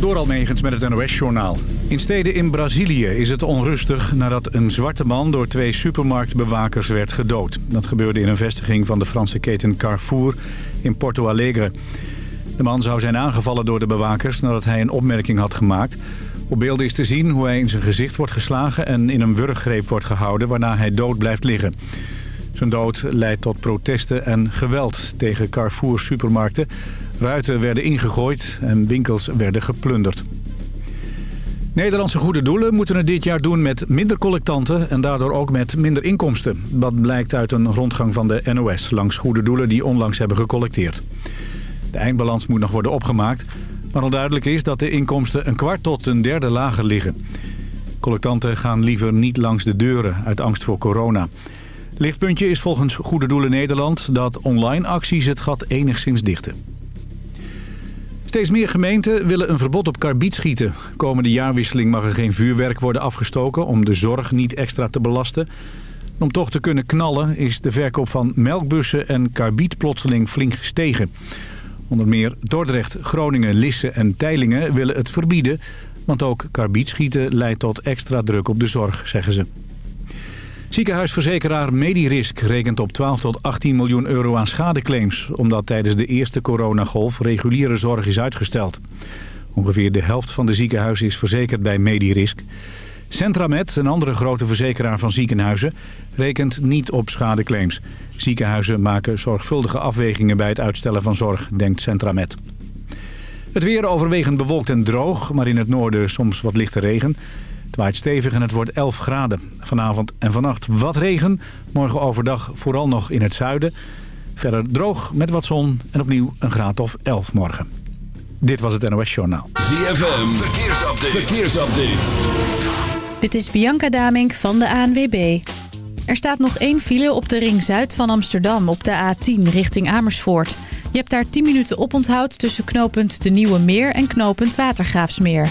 Door Almegens met het NOS-journaal. In steden in Brazilië is het onrustig nadat een zwarte man door twee supermarktbewakers werd gedood. Dat gebeurde in een vestiging van de Franse keten Carrefour in Porto Alegre. De man zou zijn aangevallen door de bewakers nadat hij een opmerking had gemaakt. Op beelden is te zien hoe hij in zijn gezicht wordt geslagen en in een wurggreep wordt gehouden waarna hij dood blijft liggen. Zijn dood leidt tot protesten en geweld tegen Carrefour supermarkten. Ruiten werden ingegooid en winkels werden geplunderd. Nederlandse goede doelen moeten het dit jaar doen met minder collectanten en daardoor ook met minder inkomsten. Dat blijkt uit een rondgang van de NOS langs goede doelen die onlangs hebben gecollecteerd. De eindbalans moet nog worden opgemaakt, maar al duidelijk is dat de inkomsten een kwart tot een derde lager liggen. Collectanten gaan liever niet langs de deuren uit angst voor corona. Lichtpuntje is volgens Goede Doelen Nederland dat online acties het gat enigszins dichten. Steeds meer gemeenten willen een verbod op karbietschieten. Komende jaarwisseling mag er geen vuurwerk worden afgestoken om de zorg niet extra te belasten. Om toch te kunnen knallen is de verkoop van melkbussen en karbiet plotseling flink gestegen. Onder meer Dordrecht, Groningen, Lisse en Teilingen willen het verbieden... want ook karbietschieten leidt tot extra druk op de zorg, zeggen ze. Ziekenhuisverzekeraar Medirisk rekent op 12 tot 18 miljoen euro aan schadeclaims... omdat tijdens de eerste coronagolf reguliere zorg is uitgesteld. Ongeveer de helft van de ziekenhuizen is verzekerd bij Medirisk. Centramed, een andere grote verzekeraar van ziekenhuizen, rekent niet op schadeclaims. Ziekenhuizen maken zorgvuldige afwegingen bij het uitstellen van zorg, denkt Centramed. Het weer overwegend bewolkt en droog, maar in het noorden soms wat lichte regen. Het waait stevig en het wordt 11 graden. Vanavond en vannacht wat regen. Morgen overdag vooral nog in het zuiden. Verder droog met wat zon en opnieuw een graad of 11 morgen. Dit was het NOS Journaal. ZFM, verkeersupdate. verkeersupdate. Dit is Bianca Damink van de ANWB. Er staat nog één file op de ring zuid van Amsterdam op de A10 richting Amersfoort. Je hebt daar 10 minuten oponthoud tussen knooppunt De Nieuwe Meer en knooppunt Watergraafsmeer.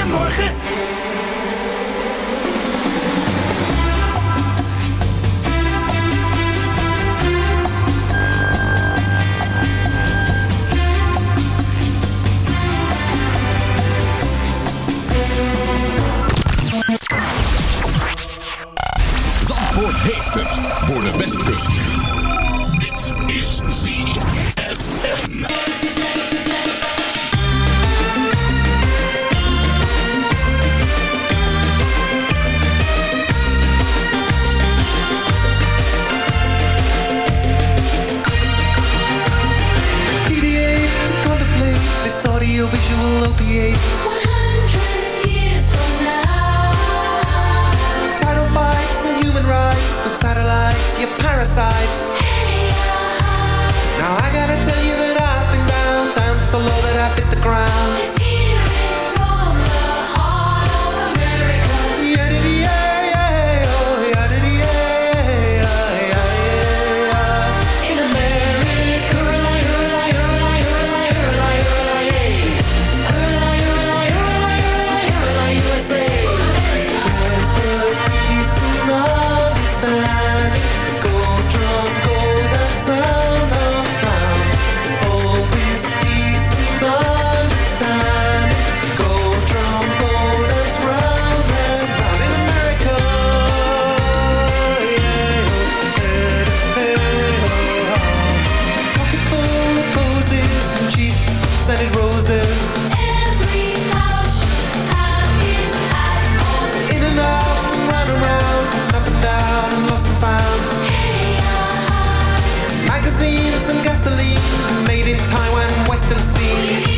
Hele mostra assim.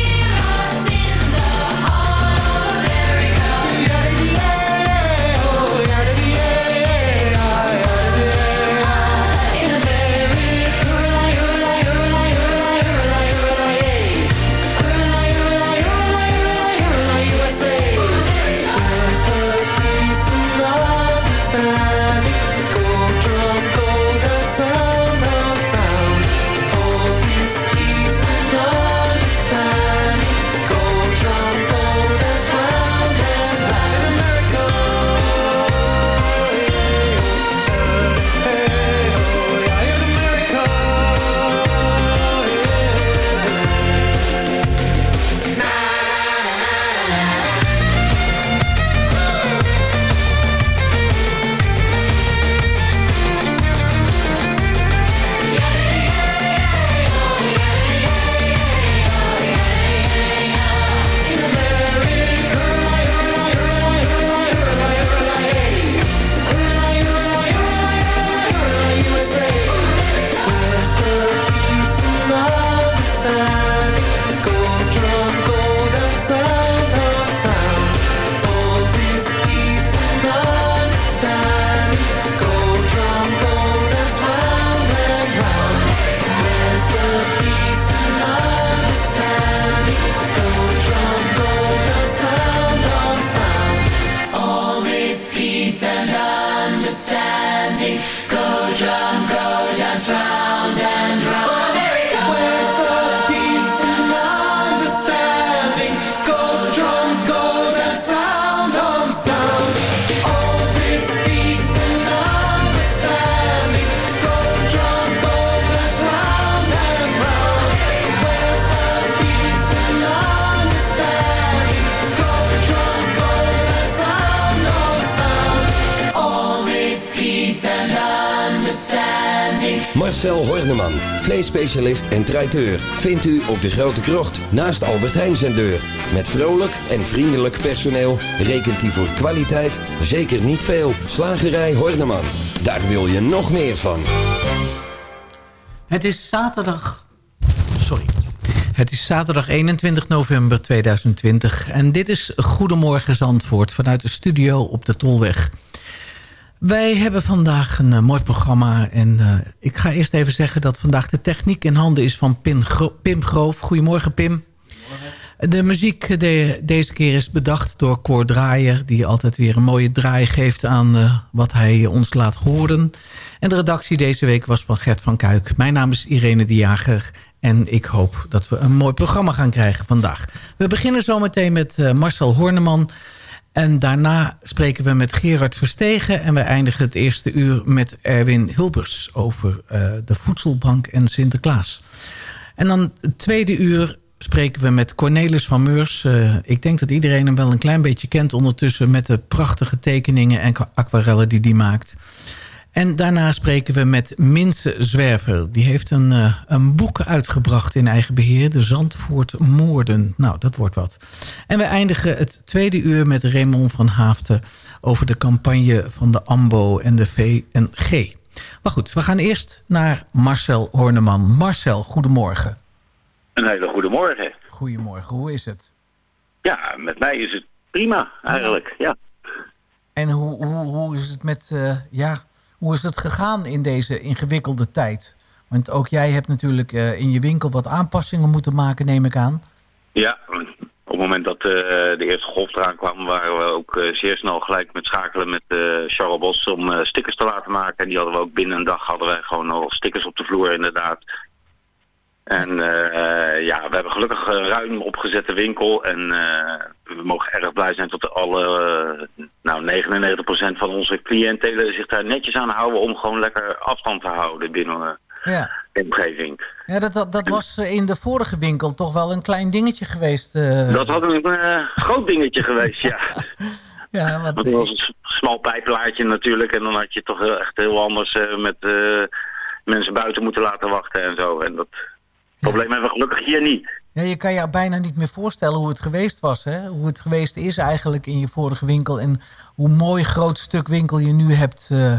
Marcel Horneman, vleesspecialist en traiteur, vindt u op de Grote Krocht naast Albert Heijn deur. Met vrolijk en vriendelijk personeel rekent hij voor kwaliteit zeker niet veel. Slagerij Horneman, daar wil je nog meer van. Het is zaterdag... Sorry. Het is zaterdag 21 november 2020 en dit is Goedemorgen Zandvoort vanuit de studio op de Tolweg. Wij hebben vandaag een eh, mooi programma en eh, ik ga eerst even zeggen dat vandaag de techniek in handen is van Pim, Gro Pim Groof. Goedemorgen Pim. De muziek de, deze keer is bedacht door Cor Draaier... die altijd weer een mooie draai geeft aan eh, wat hij ons laat horen. En de redactie deze week was van Gert van Kuik. Mijn naam is Irene de Jager en ik hoop dat we een mooi programma gaan krijgen vandaag. We beginnen zometeen met eh, Marcel Horneman... En daarna spreken we met Gerard Verstegen... en we eindigen het eerste uur met Erwin Hilbers... over eh, de voedselbank en Sinterklaas. En dan het tweede uur spreken we met Cornelis van Meurs. Eh, ik denk dat iedereen hem wel een klein beetje kent ondertussen... met de prachtige tekeningen en aquarellen die hij maakt. En daarna spreken we met Minse Zwerver. Die heeft een, eh, een boek uitgebracht in eigen beheer. De Zandvoort Moorden. Nou, dat wordt wat. En we eindigen het tweede uur met Raymond van Haafden... over de campagne van de AMBO en de VNG. Maar goed, we gaan eerst naar Marcel Horneman. Marcel, goedemorgen. Een hele goede morgen. Goedemorgen, hoe is het? Ja, met mij is het prima eigenlijk. Ja. En hoe, hoe, hoe is het met... eh, ja, hoe is het gegaan in deze ingewikkelde tijd? Want ook jij hebt natuurlijk eh, in je winkel wat aanpassingen moeten maken, neem ik aan. Ja, op het moment dat eh, de eerste golf eraan kwam, waren we ook eh, zeer snel gelijk met schakelen met Charles Bos om stickers te laten maken. En die hadden we ook binnen een dag hadden wij gewoon al stickers op de vloer inderdaad. En eh, ja, we hebben gelukkig een ruim opgezette winkel. En eh, we mogen erg blij zijn dat alle, eh, nou 99% van onze cliëntelen zich daar netjes aan houden om gewoon lekker afstand te houden binnen Ja, de omgeving. ja dat, dat, dat was in de vorige winkel toch wel een klein dingetje geweest. Dat had een groot dingetje geweest, ja. ja, wat, Want het was een smal pijplaatje natuurlijk. En dan had je toch echt heel anders met mensen buiten moeten laten wachten en zo. En dat probleem hebben we gelukkig hier niet. ja, je kan je bijna niet meer voorstellen hoe het geweest was. Hè? Hoe het geweest is eigenlijk in je vorige winkel. En hoe mooi groot stuk winkel je nu hebt. eh.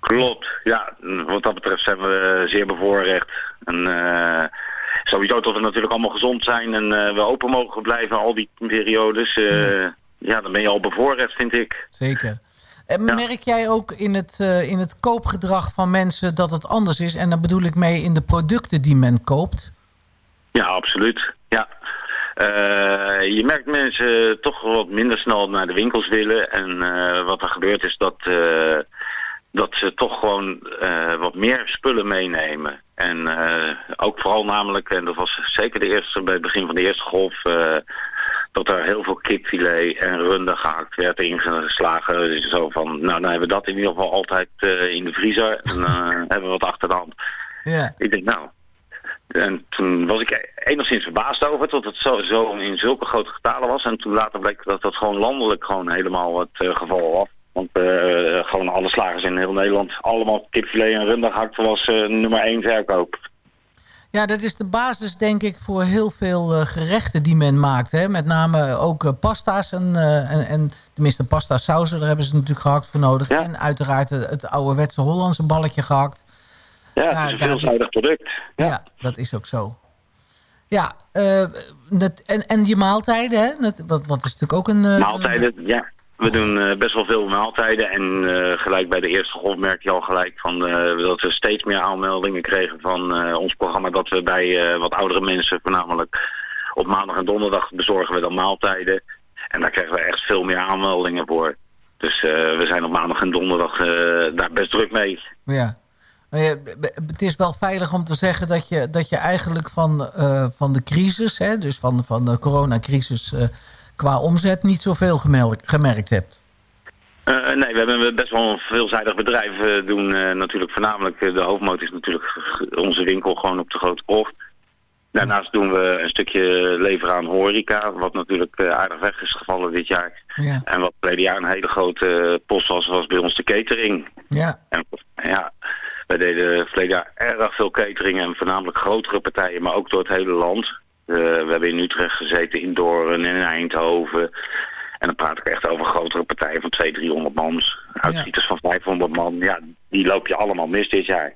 Klopt, ja. Wat dat betreft zijn we eh, zeer bevoorrecht. En eh, sowieso dat we natuurlijk allemaal gezond zijn en we open mogen blijven al die periodes. eh, ja, dan ben je al bevoorrecht, vind ik. Zeker. En merk jij ook in het, eh, in het koopgedrag van mensen dat het anders is? En dan bedoel ik mee in de producten die men koopt. Ja, absoluut. Ja. Eh, je merkt mensen toch wat minder snel naar de winkels willen. En eh, wat er gebeurt is dat, eh, dat ze toch gewoon eh, wat meer spullen meenemen. En eh, ook vooral namelijk, en dat was zeker de eerste, bij het begin van de eerste golf... dat er heel veel kipfilet en runde gehakt werd ingeslagen. Dus zo van, nou dan hebben we dat in ieder geval altijd eh, in de vriezer. En eh, hebben we wat achter de hand. Ja. Ik denk, nou... En toen was ik enigszins verbaasd over tot het zo, zo in zulke grote getalen was. En toen later bleek dat dat gewoon landelijk gewoon helemaal het eh, geval was. Want gewoon alle slagers in heel Nederland, allemaal kipfilet en rundagehakt was eh, nummer één verkoop. Ja, dat is de basis denk ik voor heel veel eh, gerechten die men maakt. Hè? Met name ook eh, pasta's en, eh, en, en tenminste pasta sauzen, daar hebben ze natuurlijk gehakt voor nodig. En uiteraard het, het ouderwetse Hollandse balletje gehakt. Ja, het is een daar- veelzijdig product. Ja, dat is ook zo. Ja, dat, en, en je maaltijden, hè? Dat, wat, wat is natuurlijk ook een... Maaltijden, ja. We doen eh, best wel veel maaltijden. En eh, gelijk bij de eerste golf merk je al gelijk van, eh, dat we steeds meer aanmeldingen kregen van ons programma. Dat we bij wat oudere mensen voornamelijk op maandag en donderdag bezorgen we dan maaltijden. En daar krijgen we echt veel meer aanmeldingen voor. Dus we zijn op maandag en donderdag daar best druk mee. Ja. Maar ja, het is wel veilig om te zeggen dat je, dat je eigenlijk van, van de crisis, hè, dus van, van de coronacrisis qua omzet, niet zoveel gemerkt, gemerkt hebt. Eh, nee, we hebben best wel een veelzijdig bedrijf. We doen eh, natuurlijk voornamelijk, eh, de hoofdmoot is natuurlijk onze winkel gewoon op de Grote Krocht. Daarnaast doen we een stukje leveren aan horeca, wat natuurlijk eh, aardig weg is gevallen dit jaar. Ja. En wat verleden jaar een hele grote post was, was bij ons de catering. Ja. En ja, Wij deden verleden jaar erg veel catering en voornamelijk grotere partijen, maar ook door het hele land. Eh, we hebben in Utrecht gezeten, in Doorn en in Eindhoven. En dan praat ik echt over grotere partijen van 200, 300 man. Uitschieters van 500 man. Ja, die loop je allemaal mis dit jaar.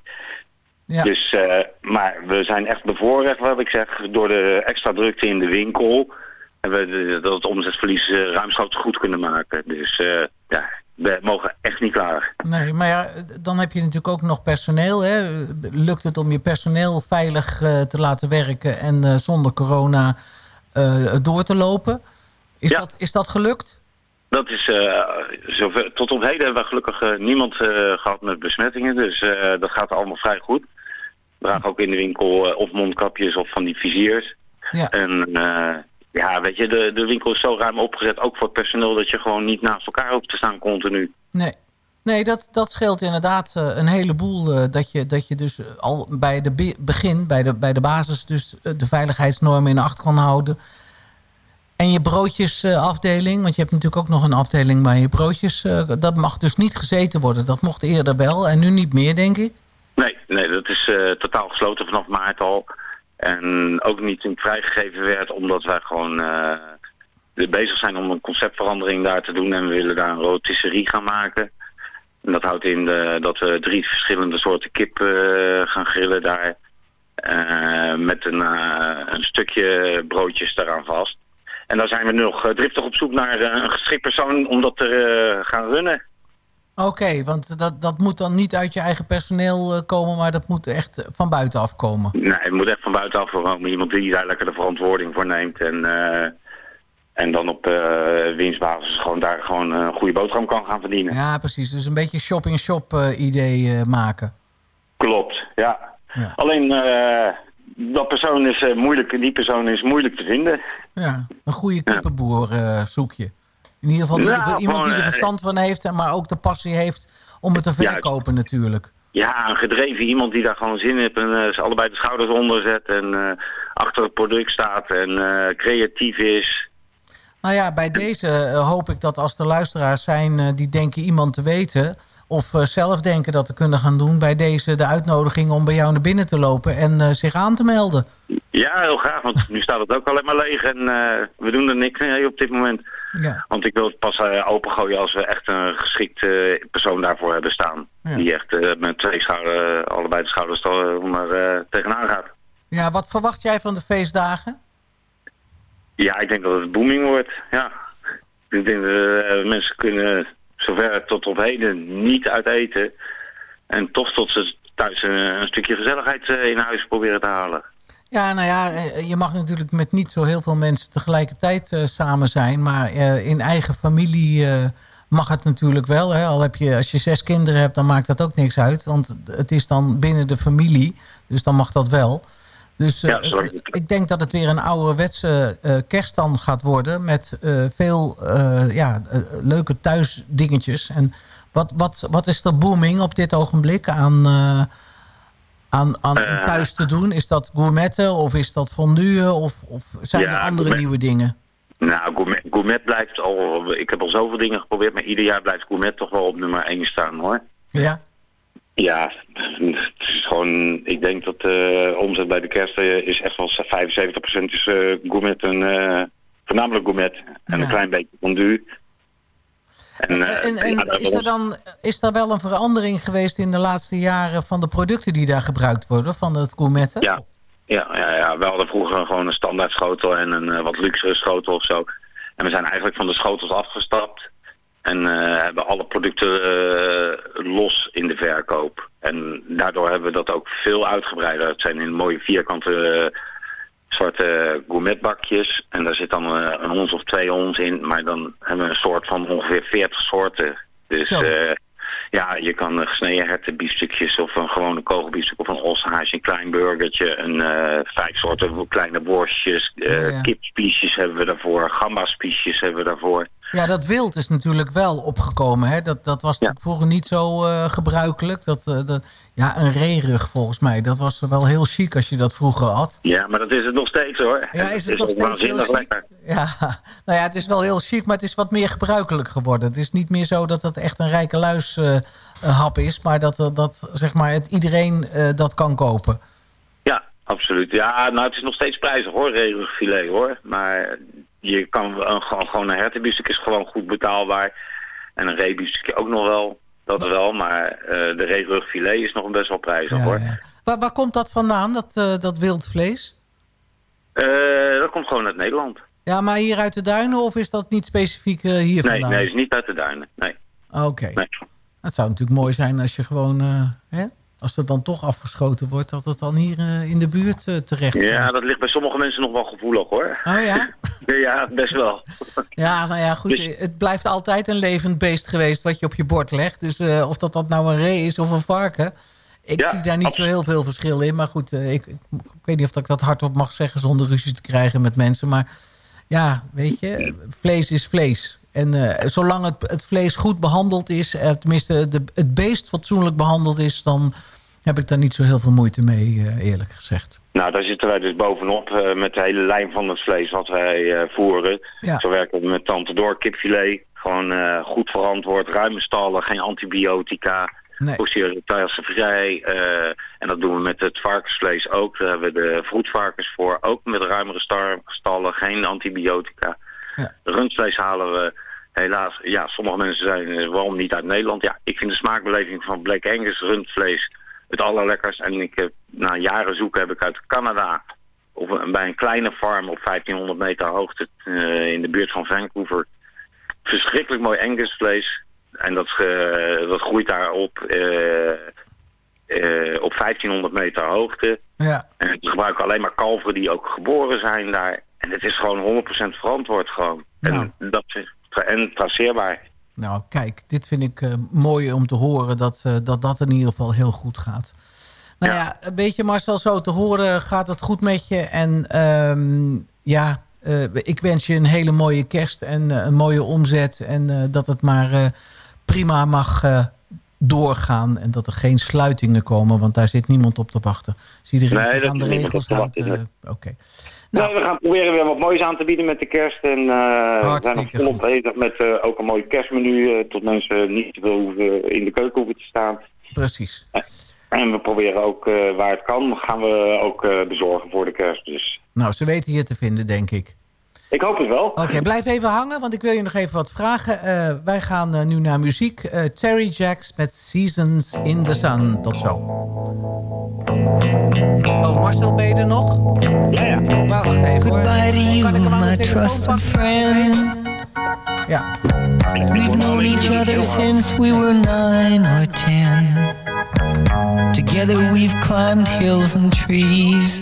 Ja. Dus, eh, maar we zijn echt bevoorrecht, wat ik zeg, door de extra drukte in de winkel. En we dat het omzetverlies eh, ruimschoots goed kunnen maken. Dus ja, we mogen echt niet klaar. Nee, maar ja, dan heb je natuurlijk ook nog personeel. Hè? Lukt het om je personeel veilig eh, te laten werken en eh, zonder corona eh, door te lopen? Is, Ja. dat, is dat gelukt? Dat is, zover, tot op heden hebben we gelukkig niemand eh, gehad met besmettingen. Dus dat gaat allemaal vrij goed. We dragen ook in de winkel of mondkapjes of van die viziers. Ja. En ja, weet je, de, de winkel is zo ruim opgezet, ook voor het personeel, dat je gewoon niet naast elkaar hoeft te staan continu. Nee. Nee, dat, dat scheelt inderdaad eh, een heleboel. eh, dat, je, dat je dus al bij de be- begin, bij de, bij de basis... dus eh, de veiligheidsnormen in acht kan houden. En je broodjesafdeling, want je hebt natuurlijk ook nog een afdeling... waar je broodjes, eh, dat mag dus niet gezeten worden. Dat mocht eerder wel en nu niet meer, denk ik. Nee, nee, dat is eh, totaal gesloten vanaf maart al. En ook niet het vrijgegeven werd, omdat wij gewoon eh, bezig zijn om een conceptverandering daar te doen. En we willen daar een rotisserie gaan maken. En dat houdt in eh, dat we drie verschillende soorten kip eh, gaan grillen daar. Met een, een stukje broodjes daaraan vast. En daar zijn we nog driftig op zoek naar een geschikt persoon om dat te gaan runnen. Oké, want dat, dat moet dan niet uit je eigen personeel eh, komen... maar dat moet echt van buitenaf komen. Nee, het moet echt van buitenaf komen. Iemand die daar lekker de verantwoording voor neemt. En, eh, en dan op eh, winstbasis gewoon daar gewoon een goede boterham kan gaan verdienen. Ja, precies. Dus een beetje shop-in-shop idee maken. Klopt, ja. Ja. Alleen dat persoon is moeilijk, die persoon is moeilijk te vinden. Ja, een goede kippenboer eh, zoek je. In ieder geval Nou, er- iemand die er eh, verstand van heeft... en maar ook de passie heeft om het te Juist. verkopen natuurlijk. Ja, een gedreven iemand die daar gewoon zin in heeft en eh, ze allebei de schouders onder zet en eh, achter het product staat en eh, creatief is. Nou ja, bij deze eh, hoop ik dat als er luisteraars zijn... eh, die denken iemand te weten... of eh, zelf denken dat te kunnen gaan doen... bij deze de uitnodiging om bij jou naar binnen te lopen... en eh, zich aan te melden. Ja, heel graag, want nu staat het ook alleen maar leeg en eh, we doen er niks mee op dit moment. Ja, Want ik wil het pas eh, opengooien als we echt een geschikte persoon daarvoor hebben staan. Ja. Die echt eh, met twee schouder, allebei de schouders er maar eh, tegenaan gaat. ja wat verwacht jij van de feestdagen? Ja, ik denk dat het booming wordt, ja. Ik denk dat eh, mensen kunnen zover tot op heden niet uit eten. En toch tot ze thuis een, een stukje gezelligheid eh, in huis proberen te halen. Ja, nou ja, eh, je mag natuurlijk met niet zo heel veel mensen tegelijkertijd eh, samen zijn. Maar eh, in eigen familie mag het natuurlijk wel. Hè? Al heb je, als je zes kinderen hebt, dan maakt dat ook niks uit. Want het is dan binnen de familie. Dus dan mag dat wel. Dus Ja, ik denk dat het weer een ouderwetse kerst dan gaat worden. Met veel ja, leuke thuisdingetjes. En wat, wat, wat is er booming op dit ogenblik aan... eh, aan, aan Eh. thuis te doen? Is dat gourmetten of is dat fondue of, of zijn Ja, er andere gourmet. nieuwe dingen? Nou, gourmet, gourmet blijft al... Ik heb al zoveel dingen geprobeerd, maar ieder jaar blijft gourmet toch wel op nummer 1 staan, hoor. Ja, Ja, het is gewoon... Ik denk dat de omzet bij de kerst eh, is echt wel 75% is eh, gourmet en... eh, voornamelijk gourmet en Ja. een klein beetje fondue. En, eh, en, en ja, dat is, er dan, is er wel een verandering geweest in de laatste jaren van de producten die daar gebruikt worden, van het gourmetten? Ja, ja, ja, ja, we hadden vroeger gewoon een standaard schotel en een eh, wat luxere schotel of zo. En we zijn eigenlijk van de schotels afgestapt. En eh, hebben alle producten los in de verkoop. En daardoor hebben we dat ook veel uitgebreider. Het zijn in mooie vierkante zwarte gourmetbakjes. En daar zit dan eh, een ons of twee ons in. Maar dan hebben we een soort van ongeveer 40 soorten. Dus eh, ja, je kan eh, gesneden hertenbiefstukjes of een gewone kogelbiefstuk of een ossehaasje, een klein burgertje, een vijf soorten kleine worstjes, Ja, ja. kipspiesjes hebben we daarvoor, gambaspiesjes hebben we daarvoor. Ja, dat wild is natuurlijk wel opgekomen. Hè? Dat, dat was natuurlijk vroeger niet zo gebruikelijk. Dat, dat, ja, een reerug volgens mij. Dat was wel heel chic als je dat vroeger had. Ja, maar dat is het nog steeds hoor. Ja, is het nog ook steeds heel waanzinnig lekker. Ja, nou ja, het is wel heel chic, maar het is wat meer gebruikelijk geworden. Het is niet meer zo dat het echt een rijke luis eh, een hap is, maar dat, eh, dat zeg maar, het, iedereen eh, dat kan kopen. Ja, absoluut. Ja, nou het is nog steeds prijzig hoor, regenfilet hoor. Maar je kan een, gewoon, gewoon een hertenbiefstuk is gewoon goed betaalbaar. En een reebiefstuk ook nog wel. Dat wel, maar eh, de regenrugfilet is nog best wel prijzig Ja, hoor. ja. Waar, waar komt dat vandaan, dat, eh, dat wild vlees? Eh, dat komt gewoon uit Nederland. Ja, maar hier uit de duinen of is dat niet specifiek hier Nee, vandaan? nee, is niet uit de duinen. Nee. Oké. nee. Het zou natuurlijk mooi zijn als je gewoon, hè, als het dan toch afgeschoten wordt, dat het dan hier eh, in de buurt eh, terecht komt. Ja, dat ligt bij sommige mensen nog wel gevoelig hoor. Oh ja? ja, best wel. Ja, nou ja, goed. Dus- Het blijft altijd een levend beest geweest wat je op je bord legt. Dus eh, of dat, dat nou een ree is of een varken. Ik Ja, zie daar niet zo heel veel verschil in. Maar goed, ik, ik, weet niet of dat ik dat hardop mag zeggen zonder ruzie te krijgen met mensen. Maar ja, weet je, vlees is vlees. En eh, zolang het, het vlees goed behandeld is, eh, tenminste de, het beest fatsoenlijk behandeld is... dan heb ik daar niet zo heel veel moeite mee, eh, eerlijk gezegd. Nou, daar zitten wij dus bovenop met de hele lijn van het vlees wat wij voeren. Ja. Zo werken we met Tante Door kipfilet. Gewoon goed verantwoord, ruime stallen, geen antibiotica. Nee. vrij. en dat doen we met het varkensvlees ook. Daar hebben we de vroedvarkens voor. Ook met ruimere stallen, geen antibiotica. Ja. Rundvlees halen we helaas... Ja, sommige mensen zijn eh, waarom niet uit Nederland. Ja, ik vind de smaakbeleving van Black Angus rundvlees het allerlekkers. En ik heb, na jaren zoeken heb ik uit Canada... Of bij een kleine farm op 1500 meter hoogte eh, in de buurt van Vancouver... verschrikkelijk mooi Angusvlees. En dat, eh, dat groeit daar op, eh, eh, op 1500 meter hoogte. Ja. En we gebruiken alleen maar kalveren die ook geboren zijn daar. En het is gewoon 100% verantwoord gewoon. En, dat is, en traceerbaar. Nou, kijk, dit vind ik eh, mooi om te horen dat, eh, dat dat in ieder geval heel goed gaat. Nou ja, een beetje Marcel, zo te horen gaat het goed met je. En ehm, ja, eh, ik wens je een hele mooie kerst en een mooie omzet. En dat het maar prima mag doorgaan. En dat er geen sluitingen komen, want daar zit niemand op te wachten. Zie iedereen Nee, dat aan de regels houdt. eh, Nou, we gaan proberen weer wat moois aan te bieden met de kerst. En eh, we zijn nog volop bezig met eh, ook een mooi kerstmenu. eh, tot mensen niet te veel hoeven, in de keuken hoeven te staan. Precies. En we proberen ook, waar het kan, gaan we ook bezorgen voor de kerst. Dus Nou, ze weten je te vinden, denk ik. Ik hoop het wel. Oké, blijf even hangen, want ik wil je nog even wat vragen. Eh, wij gaan eh, nu naar muziek. Eh, Terry Jacks met Seasons in the Sun. Tot zo. Oh, Marcel, ben je er nog? Ja, ja. Maar wacht even hoor. Goodbye to you, Kan ik hem aan my trusted pakken? friend. Ja. We've known each other since we were nine or ten. Together we've climbed hills and trees.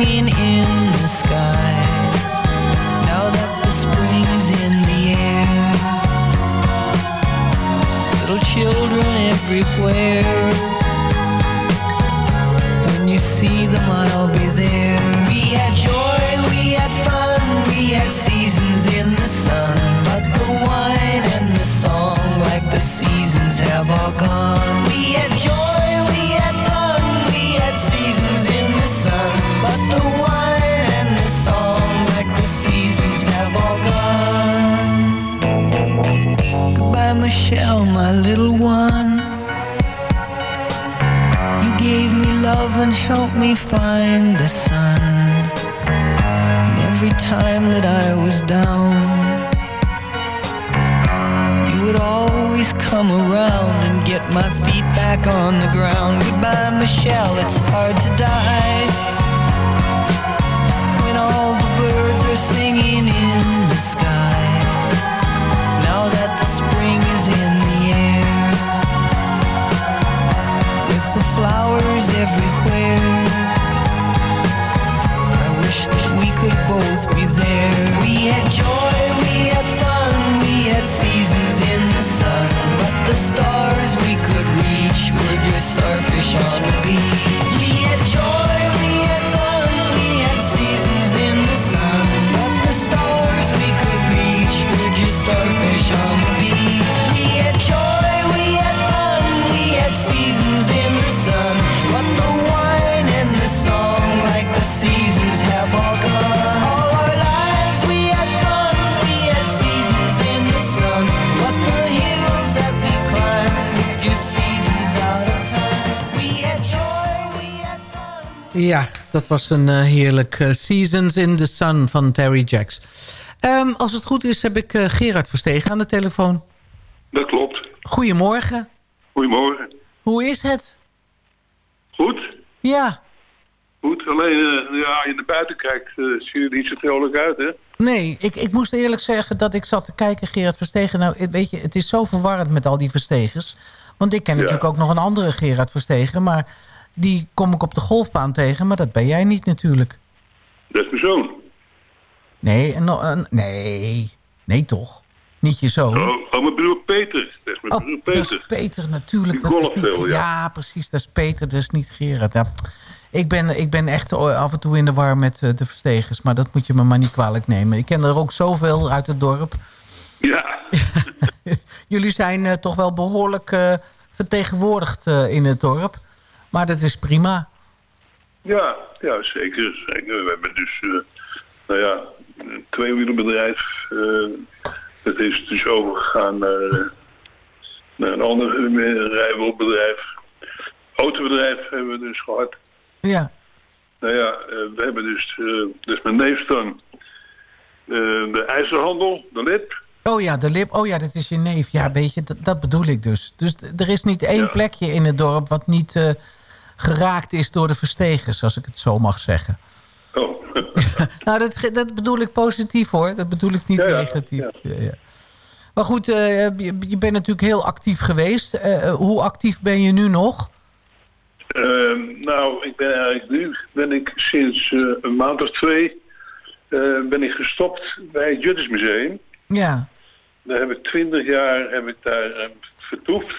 Singing in the sky. Now that the spring is in the air. Little children everywhere. When you see them, I'll be little one. You gave me love and helped me find the sun. And every time that I was down, you would always come around and get my feet back on the ground. Goodbye, Michelle, it's hard to die. We had Ja, dat was een eh, heerlijk eh, Seasons in the Sun van Terry Jacks. Ehm, als het goed is, heb ik eh, Gerard Verstegen aan de telefoon. Dat klopt. Goedemorgen. Goedemorgen. Hoe is het? Goed? Ja. Goed, alleen ja, als je naar buiten kijkt, zie je er niet zo vrolijk uit, hè? Nee, ik, ik moest eerlijk zeggen dat ik zat te kijken, Gerard Verstegen. Nou, weet je, het is zo verwarrend met al die Verstegers. Want ik ken Ja. natuurlijk ook nog een andere Gerard Verstegen. Maar die kom ik op de golfbaan tegen. Maar dat ben jij niet natuurlijk. Dat is mijn zoon. Nee, en nee, nee toch? Niet je zoon. Oh, oh, mijn broer Peter. Dat is mijn broer Oh, dat is Peter. Peter natuurlijk. Die dat is golft niet, veel, ja. ja. precies. Dat is Peter, dat is niet Gerard. Ja. Ik, ben, ik ben echt af en toe in de war met eh, de verstegers. Maar dat moet je me maar niet kwalijk nemen. Ik ken er ook zoveel uit het dorp. Ja, Jullie zijn eh, toch wel behoorlijk eh, vertegenwoordigd in het dorp. Maar dat is prima. ja, ja, zeker. zeker. We hebben dus, eh, nou ja, een tweewielenbedrijf. eh dat is dus overgegaan naar, naar een ander rijwielbedrijf. Autobedrijf hebben we dus gehad. Ja, Nou ja, eh, we hebben dus, dus mijn neef dan de ijzerhandel, de lip. Oh ja, de lip. Oh ja, dat is je neef. Ja, weet je, dat, dat bedoel ik dus. Dus er is niet één Ja. plekje in het dorp wat niet geraakt is door de verstegers, als ik het zo mag zeggen. Oh, Nou, dat, dat bedoel ik positief hoor. Dat bedoel ik niet Ja, negatief. ja. Maar goed, eh, je, je bent natuurlijk heel actief geweest. Eh, eh, hoe actief ben je nu nog? Ehm, nou, ik ben eigenlijk nu, ben ik sinds een maand of twee, ben ik gestopt bij het Juttersmuseum. Ja, Daar heb ik twintig jaar heb ik daar vertoefd.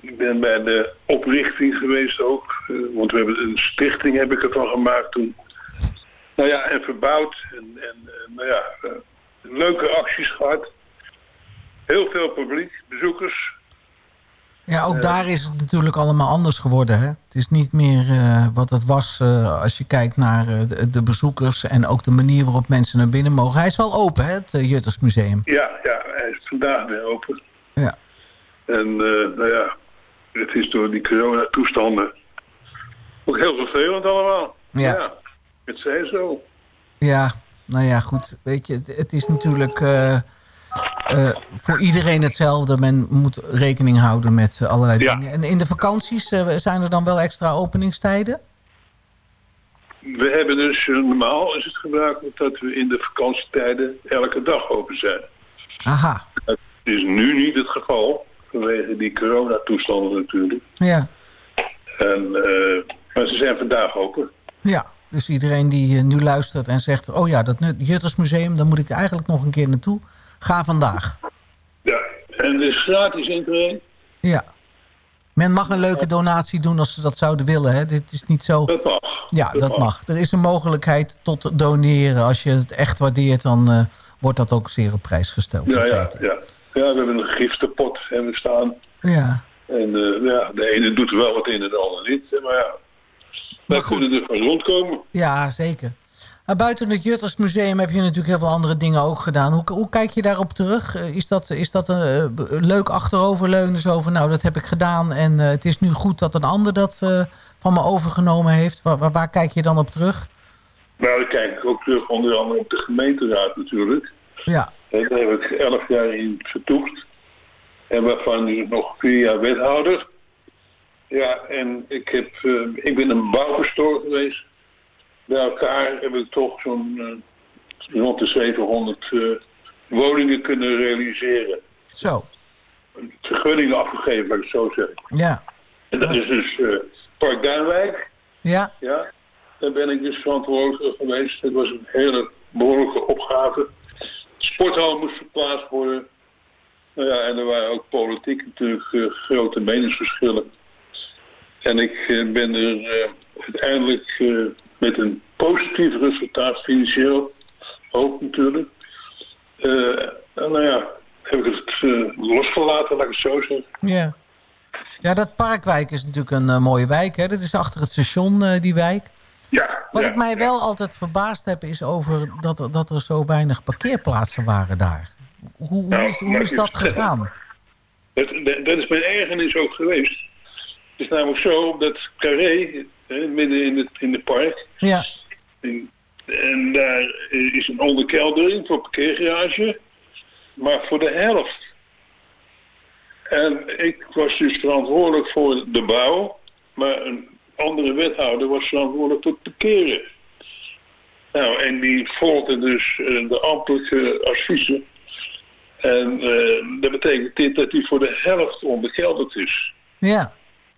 Ik ben bij de oprichting geweest ook. eh, want we hebben een stichting heb ik ervan gemaakt toen. Nou ja, en verbouwd. En, en eh, nou ja, eh, leuke acties gehad. Heel veel publiek, bezoekers. ja ook daar is het natuurlijk allemaal anders geworden. Hè? Het is niet meer wat het was als je kijkt naar de, de bezoekers... en ook de manier waarop mensen naar binnen mogen. Hij is wel open, hè, het Juttersmuseum. Ja, ja, hij is vandaag weer open. Ja. En eh, nou ja, het is door die coronatoestanden ook heel vervelend allemaal. Ja. het zij zo. Ja, nou ja, goed. Weet je, het, is natuurlijk eh, eh, voor iedereen hetzelfde. Men moet rekening houden met allerlei Ja. dingen. En in de vakanties zijn er dan wel extra openingstijden? We hebben dus, normaal is het gebruikelijk dat we in de vakantietijden elke dag open zijn. Aha, Dat is nu niet het geval, vanwege die coronatoestanden natuurlijk. ja. En, eh, maar ze zijn vandag open. Ja, dus iedereen die eh, nu luistert en zegt... oh ja, dat Juttersmuseum, daar moet ik eigenlijk nog een keer naartoe. Ga vandaag. Ja, en het is gratis intree. Ja. Men mag een leuke donatie doen als ze dat zouden willen. Hè? Dit is niet zo... Dat mag. Ja, dat mag. Er is een mogelijkheid tot doneren. Als je het echt waardeert, dan eh, wordt dat ook zeer op prijs gesteld. Ja, ja, ja. Ja, we hebben een giftenpot hebben we staan. ja. En eh, ja, de ene doet er wel wat in en de ander niet. Maar ja, wij Maar goed. kunnen er van rondkomen. Ja, zeker. Maar buiten het Juttersmuseum heb je natuurlijk heel veel andere dingen ook gedaan. Hoe, hoe kijk je daarop terug? Eh, Is dat, is dat een eh, leuk achteroverleunen? Zo van, nou, dat heb ik gedaan en het is nu goed dat een ander dat van me overgenomen heeft. Waar, waar, waar kijk je dan op terug? Nou, dan kijk ik ook terug onder andere op de gemeenteraad natuurlijk. Ja. Daar heb ik elf jaar in vertoefd. En waarvan nu nog vier jaar wethouder. Ja, en ik, heb, eh, ik ben een bouwpastoor geweest. Bij elkaar heb ik toch zo'n eh, rond de 700 eh, woningen kunnen realiseren. Zo. Vergunningen afgegeven, laat ik zo zeggen. Ja. En dat is dus Park Duinwijk. Ja. Ja, daar ben ik dus verantwoordelijk geweest. Het was een hele behoorlijke opgave. Sporthal moest verplaatst worden. Nou ja, en er waren ook politiek natuurlijk eh, grote meningsverschillen. En ik eh, ben er eh, uiteindelijk met een positief resultaat, financieel ook natuurlijk. Nou ja, heb ik het losgelaten, laat ik het zo zeggen. Ja. Ja, dat Parkwijk is natuurlijk een mooie wijk. Hè? Dat is achter het station, die wijk. Ja. Wat ja, ik mij wel altijd verbaasd heb, is over dat, er- dat er zo weinig parkeerplaatsen waren daar. Hoe, hoe, Nou, is, hoe is dat gegaan? Dat, dat, dat is mijn ergernis ook geweest. Het is namelijk zo dat Carré, hè, midden in het, in het park, Ja. en, en daar is een onderkeldering voor parkeergarage, maar voor de helft. En ik was dus verantwoordelijk voor de bouw, maar een andere wethouder was verantwoordelijk voor het parkeren. Nou, en die volgde dus eh, de ambtelijke adviezen. En eh, dat betekent dit dat hij voor de helft onderkelderd is. Ja.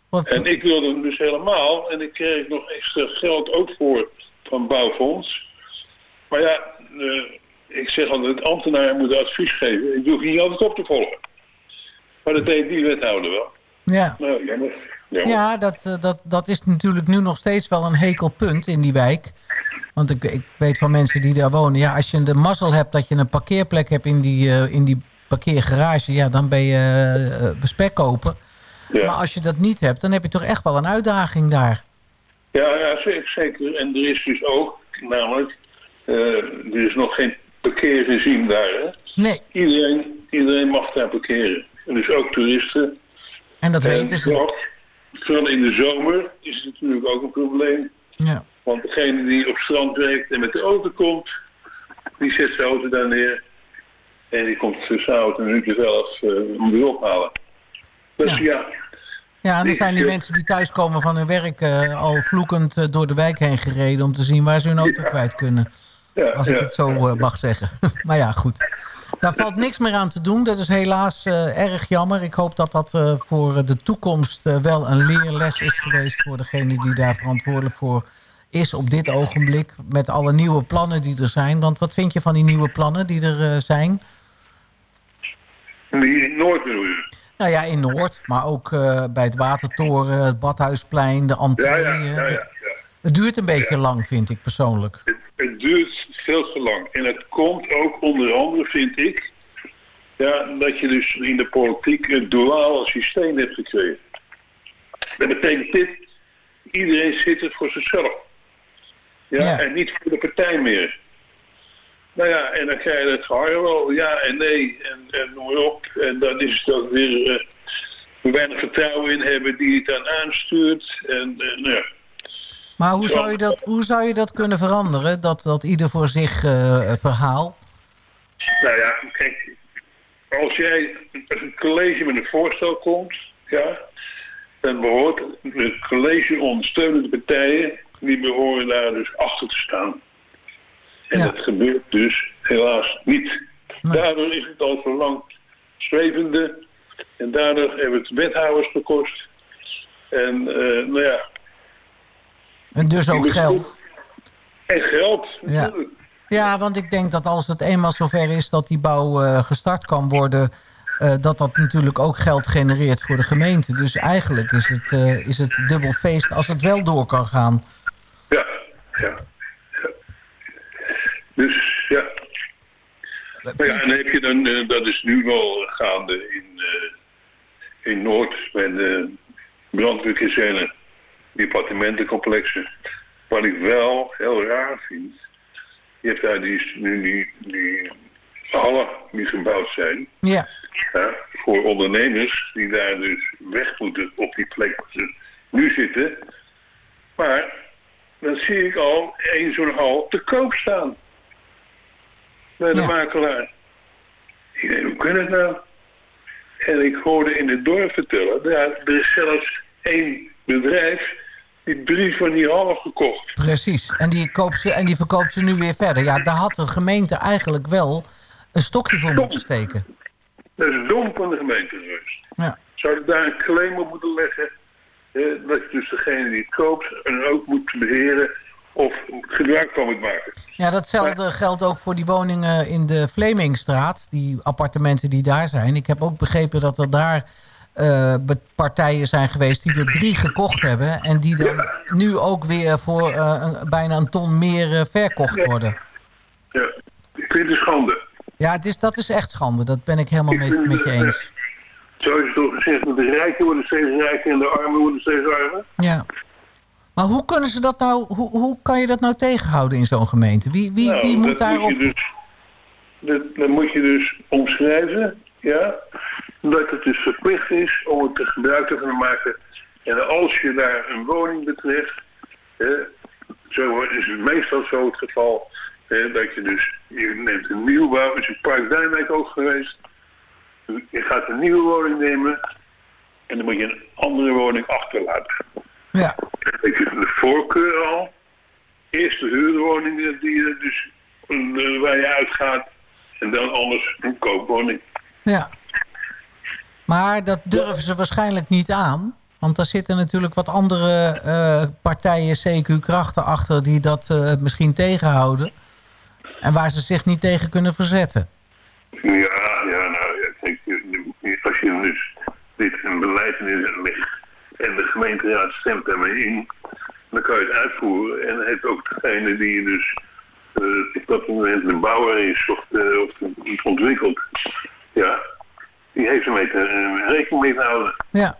Wat, En ik wilde hem dus helemaal. En ik kreeg nog extra geld ook voor van bouwfonds. Maar ja, eh, ik zeg altijd, ambtenaren moeten advies geven. Ik hoef niet altijd op te volgen. Maar dat deed die wethouder wel. ja. Nou, jammer. Ja, dat, eh, dat, dat is natuurlijk nu nog steeds wel een hekel punt in die wijk. Want ik, ik weet van mensen die daar wonen... ja, als je de mazzel hebt dat je een parkeerplek hebt in die, eh, in die parkeergarage... ja, dan ben je uh, bespekkoper. Ja. Maar als je dat niet hebt, dan heb je toch echt wel een uitdaging daar. Ja, ja, ze- zeker. En er is dus ook, namelijk, eh, er is nog geen parkeerregime daar. Hè? Nee. Iedereen, iedereen mag daar parkeren. En dus ook toeristen. En dat En weten ze. Vooral- in de zomer is het natuurlijk ook een probleem. Ja. Want degene die op strand werkt en met de auto komt, die zet zijn auto daar neer. En die komt s'avonds een minuutje zelf eh, om weer ophalen. Dus ja, Ja, en er Die- zijn die die- mensen die thuiskomen van hun werk... eh, al vloekend eh, door de wijk heen gereden... om te zien waar ze hun auto kwijt kunnen. ja, Als ik het zo eh, mag zeggen. maar ja, goed. Daar valt niks meer aan te doen. Dat is helaas eh, erg jammer. Ik hoop dat dat eh, voor de toekomst eh, wel een leerles is geweest... voor degene die daar verantwoordelijk voor is op dit ogenblik... met alle nieuwe plannen die er zijn. Want wat vind je van die nieuwe plannen die er eh, zijn? Die in Noord bedoel je? Nou ja, in Noord, maar ook eh, bij het Watertoren, het Badhuisplein, de entree. Ja, eh, ja. Het duurt een beetje lang, vind ik persoonlijk. Het, het duurt veel te lang. En het komt ook onder andere, vind ik, ja, dat je dus in de politiek een duaal systeem hebt gekregen. Dat betekent dit, iedereen zit er voor zichzelf. Ja, Ja. en niet voor de partij meer. Nou ja, en dan krijg je het geharrel, ja en nee, en, en noem maar op. En dan is het ook weer eh, er weinig vertrouwen in hebben die het dan aanstuurt. En eh, nou ja, Maar hoe Zo. zou je dat, hoe zou je dat kunnen veranderen? Dat, dat ieder voor zich eh, verhaal? Nou ja, kijk, als jij als een college met een voorstel komt, ja, dan behoort het college ondersteunende partijen, die behoren daar dus achter te staan. En Ja. dat gebeurt dus helaas niet. Nee. Daardoor is het al zo lang zwevende en daardoor hebben het wethouders gekost. En eh, nou ja, En dus ook geld. en geld Ja. Ja, want ik denk dat als het eenmaal zover is dat die bouw eh, gestart kan worden... eh, dat dat natuurlijk ook geld genereert voor de gemeente. Dus eigenlijk is het, eh, is het dubbel feest als het wel door kan gaan. Ja, ja. ja. Dus ja. Nou ja, en heb je dan, dat is nu wel gaande in, in Noord, bij de brandweerkazerne, die appartementencomplexen. Wat ik wel heel raar vind, Je hebt daar die, die, die, die hallen die gebouwd zijn. Ja. Ja, voor ondernemers die daar dus weg moeten op die plek waar ze nu zitten. Maar dan zie ik al één zo'n hal te koop staan. Bij de Ja. makelaar. Ik denk, hoe kan het nou? En ik hoorde in het dorp vertellen, ja, er is zelfs één bedrijf die drie van die hallen gekocht. Precies. En die, koopt ze, en die verkoopt ze nu weer verder. Ja, daar had de gemeente eigenlijk wel een stokje voor moeten steken. Dat is dom van de gemeente geweest. Ja. Zou je daar een claim op moeten leggen? eh, dat je dus degene die het koopt en ook moet beheren of gebruik van moet maken. Ja, datzelfde geldt ook voor die woningen in de Vlemingstraat. Die appartementen die daar zijn. Ik heb ook begrepen dat er daar eh, partijen zijn geweest die er drie gekocht hebben. En die dan nu ook weer voor eh, een, bijna een ton meer eh, verkocht worden. Ja, ik vind het schande. Ja, het is, dat is echt schande. Dat ben ik helemaal met, met je eens. Zo is het toch gezegd, de rijken worden steeds rijker en de armen worden steeds armer. Ja. Maar hoe kunnen ze dat nou, hoe, hoe kan je dat nou tegenhouden in zo'n gemeente? Wie, wie, Nou, wie moet daarop... je dus, dat, dat moet je dus omschrijven, ja. Dat het dus verplicht is om het te gebruik te gaan maken. En als je daar een woning betreft, zo is het meestal zo het geval, hè, dat je dus, je neemt een nieuwbouw, is in Park Duinwijk ook geweest. Je gaat een nieuwe woning nemen en dan moet je een andere woning achterlaten. Ja. Dan heb de voorkeur al. Eerst de huurwoning die je dus, eh, waar je uitgaat. En dan anders een koopwoning. Ja. Maar dat durven ze waarschijnlijk niet aan. Want daar zitten natuurlijk wat andere eh, partijen, CQ-krachten achter... die dat eh, misschien tegenhouden. En waar ze zich niet tegen kunnen verzetten. Ja, ja, nou, ja, kijk, als je dus dit een beleid in ligt en de gemeenteraad stemt daarmee in, dan kan je het uitvoeren. En heeft ook degene die je dus eh, op dat moment de bouwer is of, de, of de, ontwikkelt, ja, die heeft ermee te, eh, rekening mee te houden. Ja.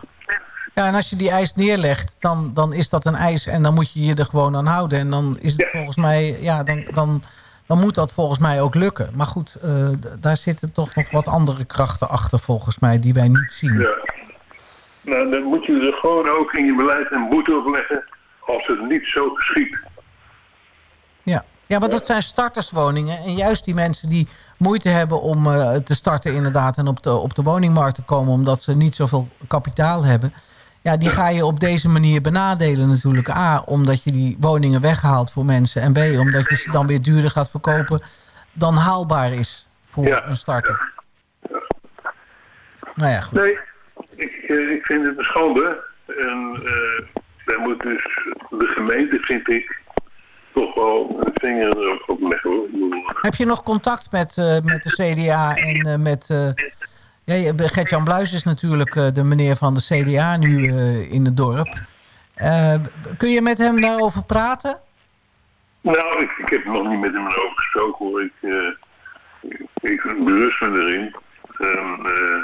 Ja, en als je die eis neerlegt, dan, dan is dat een eis... en dan moet je je er gewoon aan houden. En dan is het volgens mij... Ja, dan, dan, dan moet dat volgens mij ook lukken. Maar goed, eh, daar zitten toch nog wat andere krachten achter volgens mij... die wij niet zien. Ja. Nou, dan moet je er gewoon ook in je beleid een boete op leggen als het niet zo geschiet. Ja. ja, want dat zijn starterswoningen. En juist die mensen die moeite hebben om eh, te starten inderdaad... en op de, op de woningmarkt te komen omdat ze niet zoveel kapitaal hebben... ja, die ga je op deze manier benadelen natuurlijk. A, omdat je die woningen weghaalt voor mensen. En B, omdat je ze dan weer duurder gaat verkopen... dan haalbaar is voor een starter. Nou ja, goed. Nee, ik, eh, ik vind het een schande. En eh, daar moet dus de gemeente, vind ik, toch wel een vinger op leggen. bedoel, Heb je nog contact met, eh, met de CDA en eh, met... eh ja, Gert-Jan Bluis is natuurlijk eh, de meneer van de CDA nu eh, in het dorp. Eh, kun je met hem daarover praten? Nou, ik, ik heb nog niet met hem erover gesproken hoor. Ik, eh, ik, berust me erin. En, eh,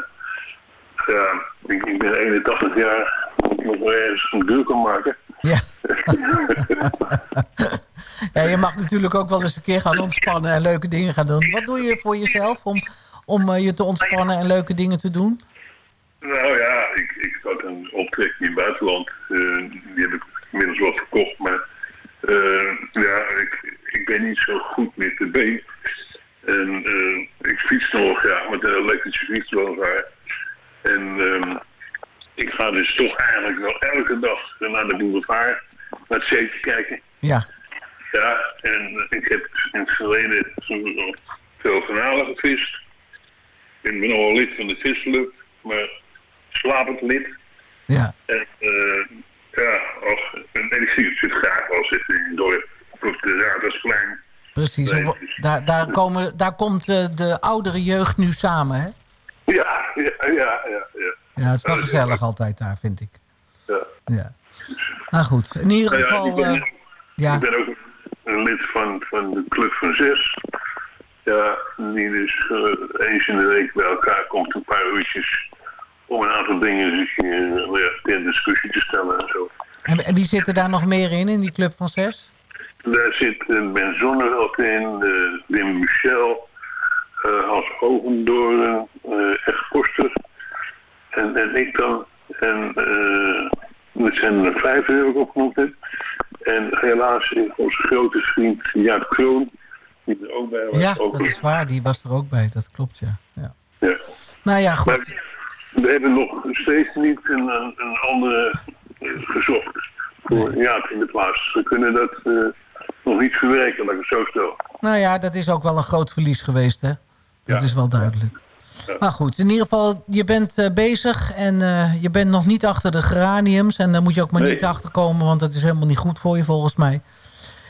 ja, ik, ik ben 81 jaar, ik nog wel ergens een deur kan maken. Ja. ja. Je mag natuurlijk ook wel eens een keer gaan ontspannen en leuke dingen gaan doen. Wat doe je voor jezelf om, om eh, je te ontspannen en leuke dingen te doen? Nou ja, ik, ik had een optrekking in het buitenland. Eh, die heb ik inmiddels wel verkocht. Maar eh, ja, ik, ik ben niet zo goed met de been. En ik fiets nog graag met een elektrische fiets wel waar. En ehm, ik ga dus toch eigenlijk wel elke dag naar de boulevard, naar het zeetje kijken. Ja. Ja, en ik heb in het verleden veel kanalen gevist. Ik ben wel lid van de visclub, maar slapend lid. Ja. En eh, ja, als, en ik zie het zit graag wel zitten in het dorp op de. Precies. Op- daar, daar, komen, daar komt eh, de oudere jeugd nu samen, hè? Ja, ja, ja, ja. ja. Ja, het is wel gezellig altijd daar, vind ik. Ja. Ja. Nou goed, in ieder Nou ja, geval... ik, ben, eh, ja. ik ben ook een lid van, van de Club van Zes. Ja, die dus eh, eens in de week bij elkaar komt, een paar uurtjes, om een aantal dingen zich eh, ter discussie te stellen en zo. En, wie zit er daar nog meer in, in die Club van Zes? Daar zit uh, Ben Zonneveld in, Wim Michel, Hans Hogendoorn, uh, Ed Koster en, en ik dan. En uh, het zijn er vijf ik opgenoemd heb. En helaas onze grote vriend Jaap Kroon, die er ook bij was. Ja, dat is waar. Die was er ook bij. Dat klopt, ja. ja. Ja. Nou ja, goed. Maar we hebben nog steeds niet een, een, andere uh, gezocht voor Jaap in de plaats. We kunnen dat uh, nog niet verwerken, laat ik het zo stellen. Nou ja, dat is ook wel een groot verlies geweest, hè? Dat Ja. is wel duidelijk. Maar goed, in ieder geval, je bent uh, bezig en uh, je bent nog niet achter de geraniums. En daar moet je ook maar Nee. niet achter komen, want dat is helemaal niet goed voor je volgens mij.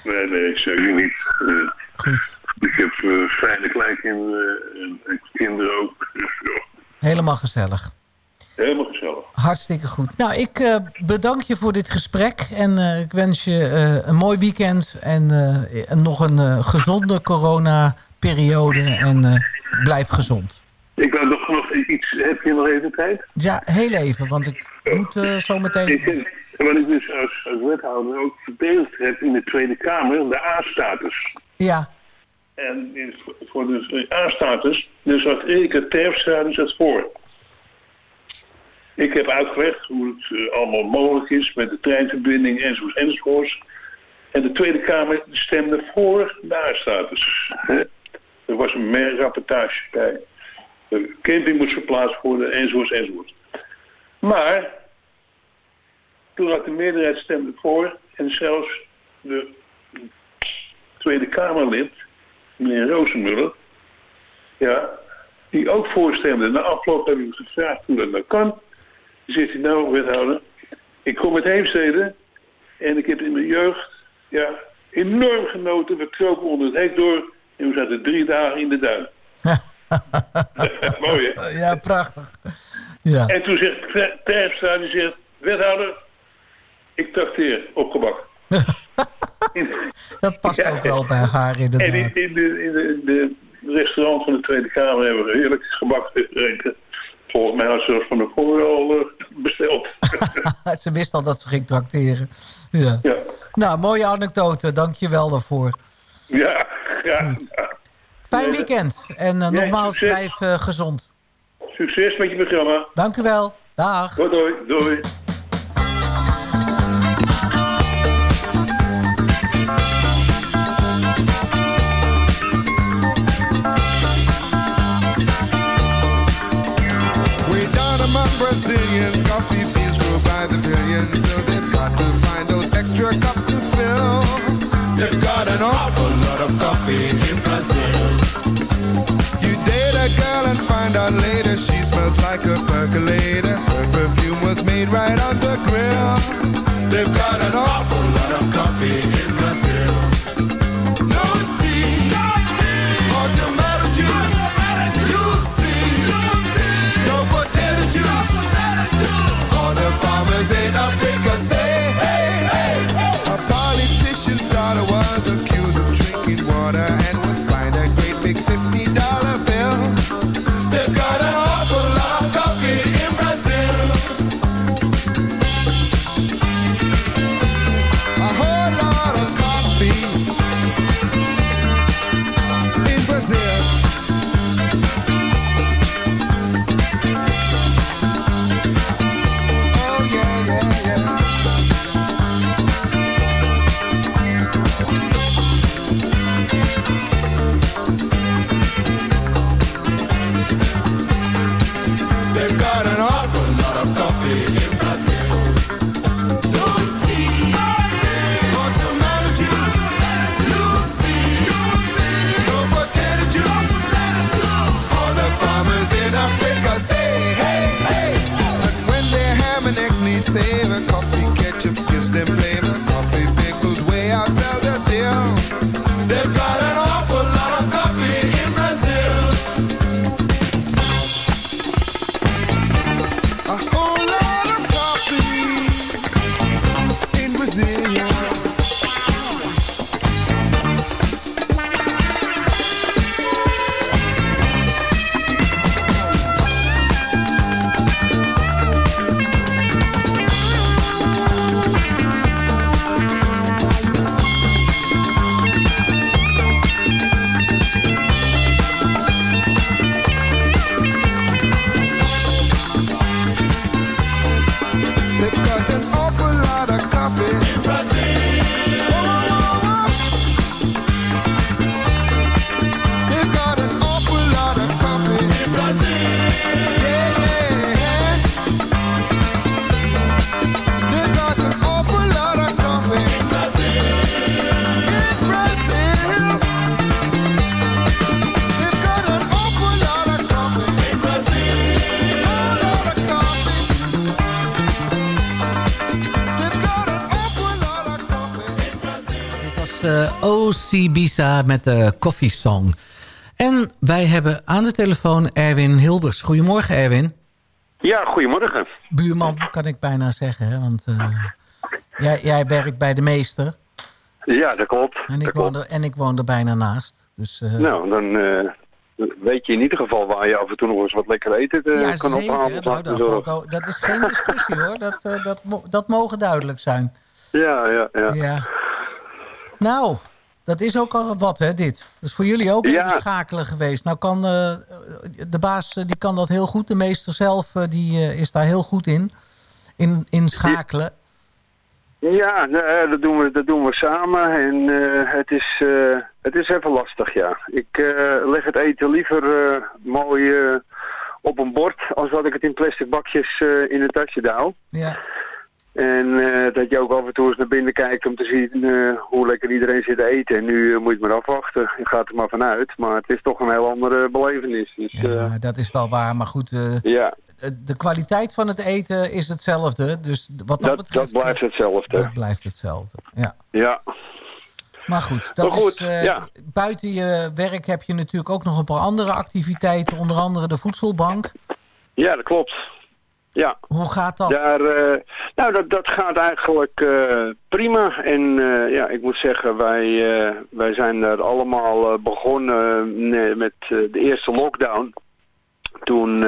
Nee, nee, zeker niet. Uh, Goed. Ik heb fijne kleinkinderen en, en kinderen ook. Dus Helemaal gezellig. helemaal gezellig. Hartstikke goed. Nou, ik bedank je voor dit gesprek. En ik wens je een mooi weekend. En, en nog een gezonde corona-periode. En blijf gezond. Ik wou nog, nog iets. Heb je nog even tijd? Ja, heel even. Want ik moet uh, zo meteen... Ik, wat ik dus als, als wethouder ook verdedigd heb in de Tweede Kamer, de A-status. Ja. En voor de A-status, dus zat Erika Terpstra dus zat voor. Ik heb uitgelegd hoe het uh, allemaal mogelijk is met de treinverbinding enzovoorts enzovoorts. En de Tweede Kamer stemde voor de A-status. Er was een rapportage bij. De camping moest verplaatst worden enzovoorts enzovoorts. Maar toen had de meerderheid stemde voor en zelfs de Tweede Kamerlid, meneer Rozenmuller, ja, die ook voorstemde. Na afloop heb ik gevraagd hoe dat nou kan. Zegt hij nou, wethouder, ik kom uit Heemstede en ik heb in mijn jeugd ja, enorm genoten. We kropen onder het hek door en we zaten drie dagen in de duin. Mooi hè? Ja, prachtig. Ja. En toen zegt Terpstra, die zegt, wethouder, ik trakteer op gebak. dat past ja. ook wel bij haar inderdaad. En in, in, de, in de, de, restaurant van de Tweede Kamer hebben we heerlijk gebak gegeten. Volgens mij had ze dat van de al uh, besteld. ze wist al dat ze ging trakteren. Ja. ja. Nou, mooie anekdote. Dank je wel daarvoor. Ja, ja. Fijn weekend. En uh, nogmaals, succes. blijf uh, gezond. Succes met je programma. Dank u wel. Dag. Doei, doei. doei. Find out later she smells like a percolator. Her perfume was made right on the grill. They've got an awful Bisa met de Coffee Song. En wij hebben aan de telefoon Erwin Hilbers. Goedemorgen Erwin. Ja, goedemorgen. Buurman kan ik bijna zeggen, hè? want eh, jij, jij werkt bij de meester. Ja, dat klopt. En ik, woon er, en ik woon er bijna naast. Dus, eh, Nou, dan eh, weet je in ieder geval waar je af en toe nog eens wat lekker eten ja, kan zeker. ophalen. Nou, dat, is geen discussie hoor. Dat, dat, dat mogen duidelijk zijn. Ja, ja, ja. Ja. Nou, dat is ook al wat, hè, dit. Dat is voor jullie ook Ja. schakelen geweest. Nou kan eh, de baas, eh, die kan dat heel goed. De meester zelf, eh, die is daar heel goed in. In, in schakelen. Ja, nou, dat, doen we, dat doen we samen en het, is, het is even lastig, ja. Ik leg het eten liever mooi op een bord als dat ik het in plastic bakjes in een tasje douw. Ja. En eh, dat je ook af en toe eens naar binnen kijkt om te zien eh, hoe lekker iedereen zit te eten. En nu eh, moet je het maar afwachten. Je gaat er maar vanuit. Maar het is toch een heel andere belevenis. Dus, Ja, dat is wel waar. Maar goed, ja, de kwaliteit van het eten is hetzelfde. Dus wat dat, dat, betreft... dat blijft hetzelfde. Dat blijft hetzelfde, ja. Ja, Maar goed, dat Maar goed, is, ja. buiten je werk heb je natuurlijk ook nog een paar andere activiteiten. Onder andere de voedselbank. ja dat klopt. Ja. Hoe gaat dat? Daar, eh, nou, dat, dat gaat eigenlijk eh, prima. En eh, ja, ik moet zeggen, wij, wij zijn daar allemaal begonnen met de eerste lockdown. Toen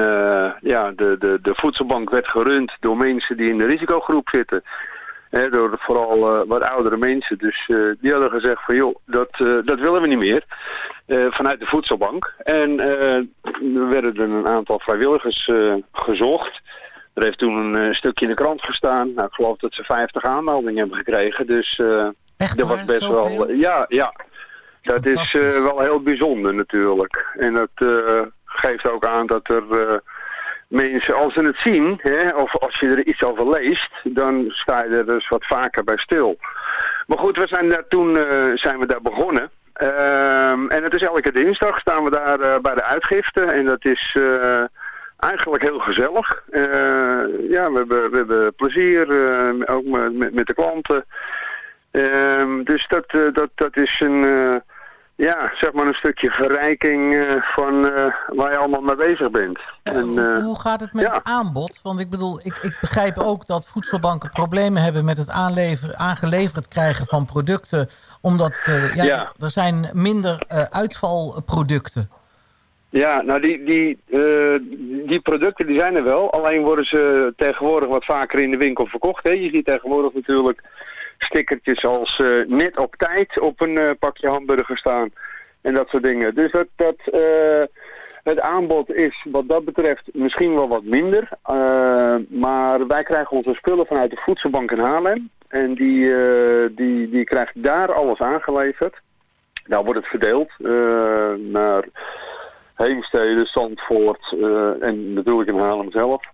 ja, de, de, de voedselbank werd gerund door mensen die in de risicogroep zitten. Hè, door vooral wat oudere mensen. Dus die hadden gezegd van joh, dat, dat willen we niet meer. vanuit de voedselbank. En er werden er een aantal vrijwilligers gezocht. Er heeft toen een eh, stukje in de krant gestaan. Nou, ik geloof dat ze 50 aanmeldingen hebben gekregen. Dus eh Echt dat was best Zoveel? wel... ja, ja. Dat is eh, wel heel bijzonder natuurlijk. En dat eh, geeft ook aan dat er eh, mensen, als ze het zien, hè, of als je er iets over leest, dan sta je er dus wat vaker bij stil. Maar goed, we zijn daar toen eh, zijn we daar begonnen. Ehm, en het is elke dinsdag staan we daar eh, bij de uitgifte. En dat is eh, eigenlijk heel gezellig. Eh, ja, we hebben, we hebben plezier, eh, ook met, met, de klanten. Ehm, dus dat, eh, dat, dat is een, ja, zeg maar een stukje verrijking van waar je allemaal mee bezig bent. En, Hoe gaat het met het aanbod? Want ik bedoel, ik, ik begrijp ook dat voedselbanken problemen hebben met het aanlever, aangeleverd krijgen van producten. Omdat ja, Ja. er zijn minder uitvalproducten. Ja, nou die, die, eh, die producten die zijn er wel. Alleen worden ze tegenwoordig wat vaker in de winkel verkocht. Hè. Je ziet tegenwoordig natuurlijk stickertjes als eh, net op tijd op een eh, pakje hamburger staan. En dat soort dingen. Dus dat, dat, het aanbod is wat dat betreft misschien wel wat minder. Maar wij krijgen onze spullen vanuit de voedselbank in Haarlem. En die, die, die krijgt daar alles aangeleverd. Nou wordt het verdeeld naar Heemstede, Zandvoort eh, en natuurlijk in Haarlem zelf.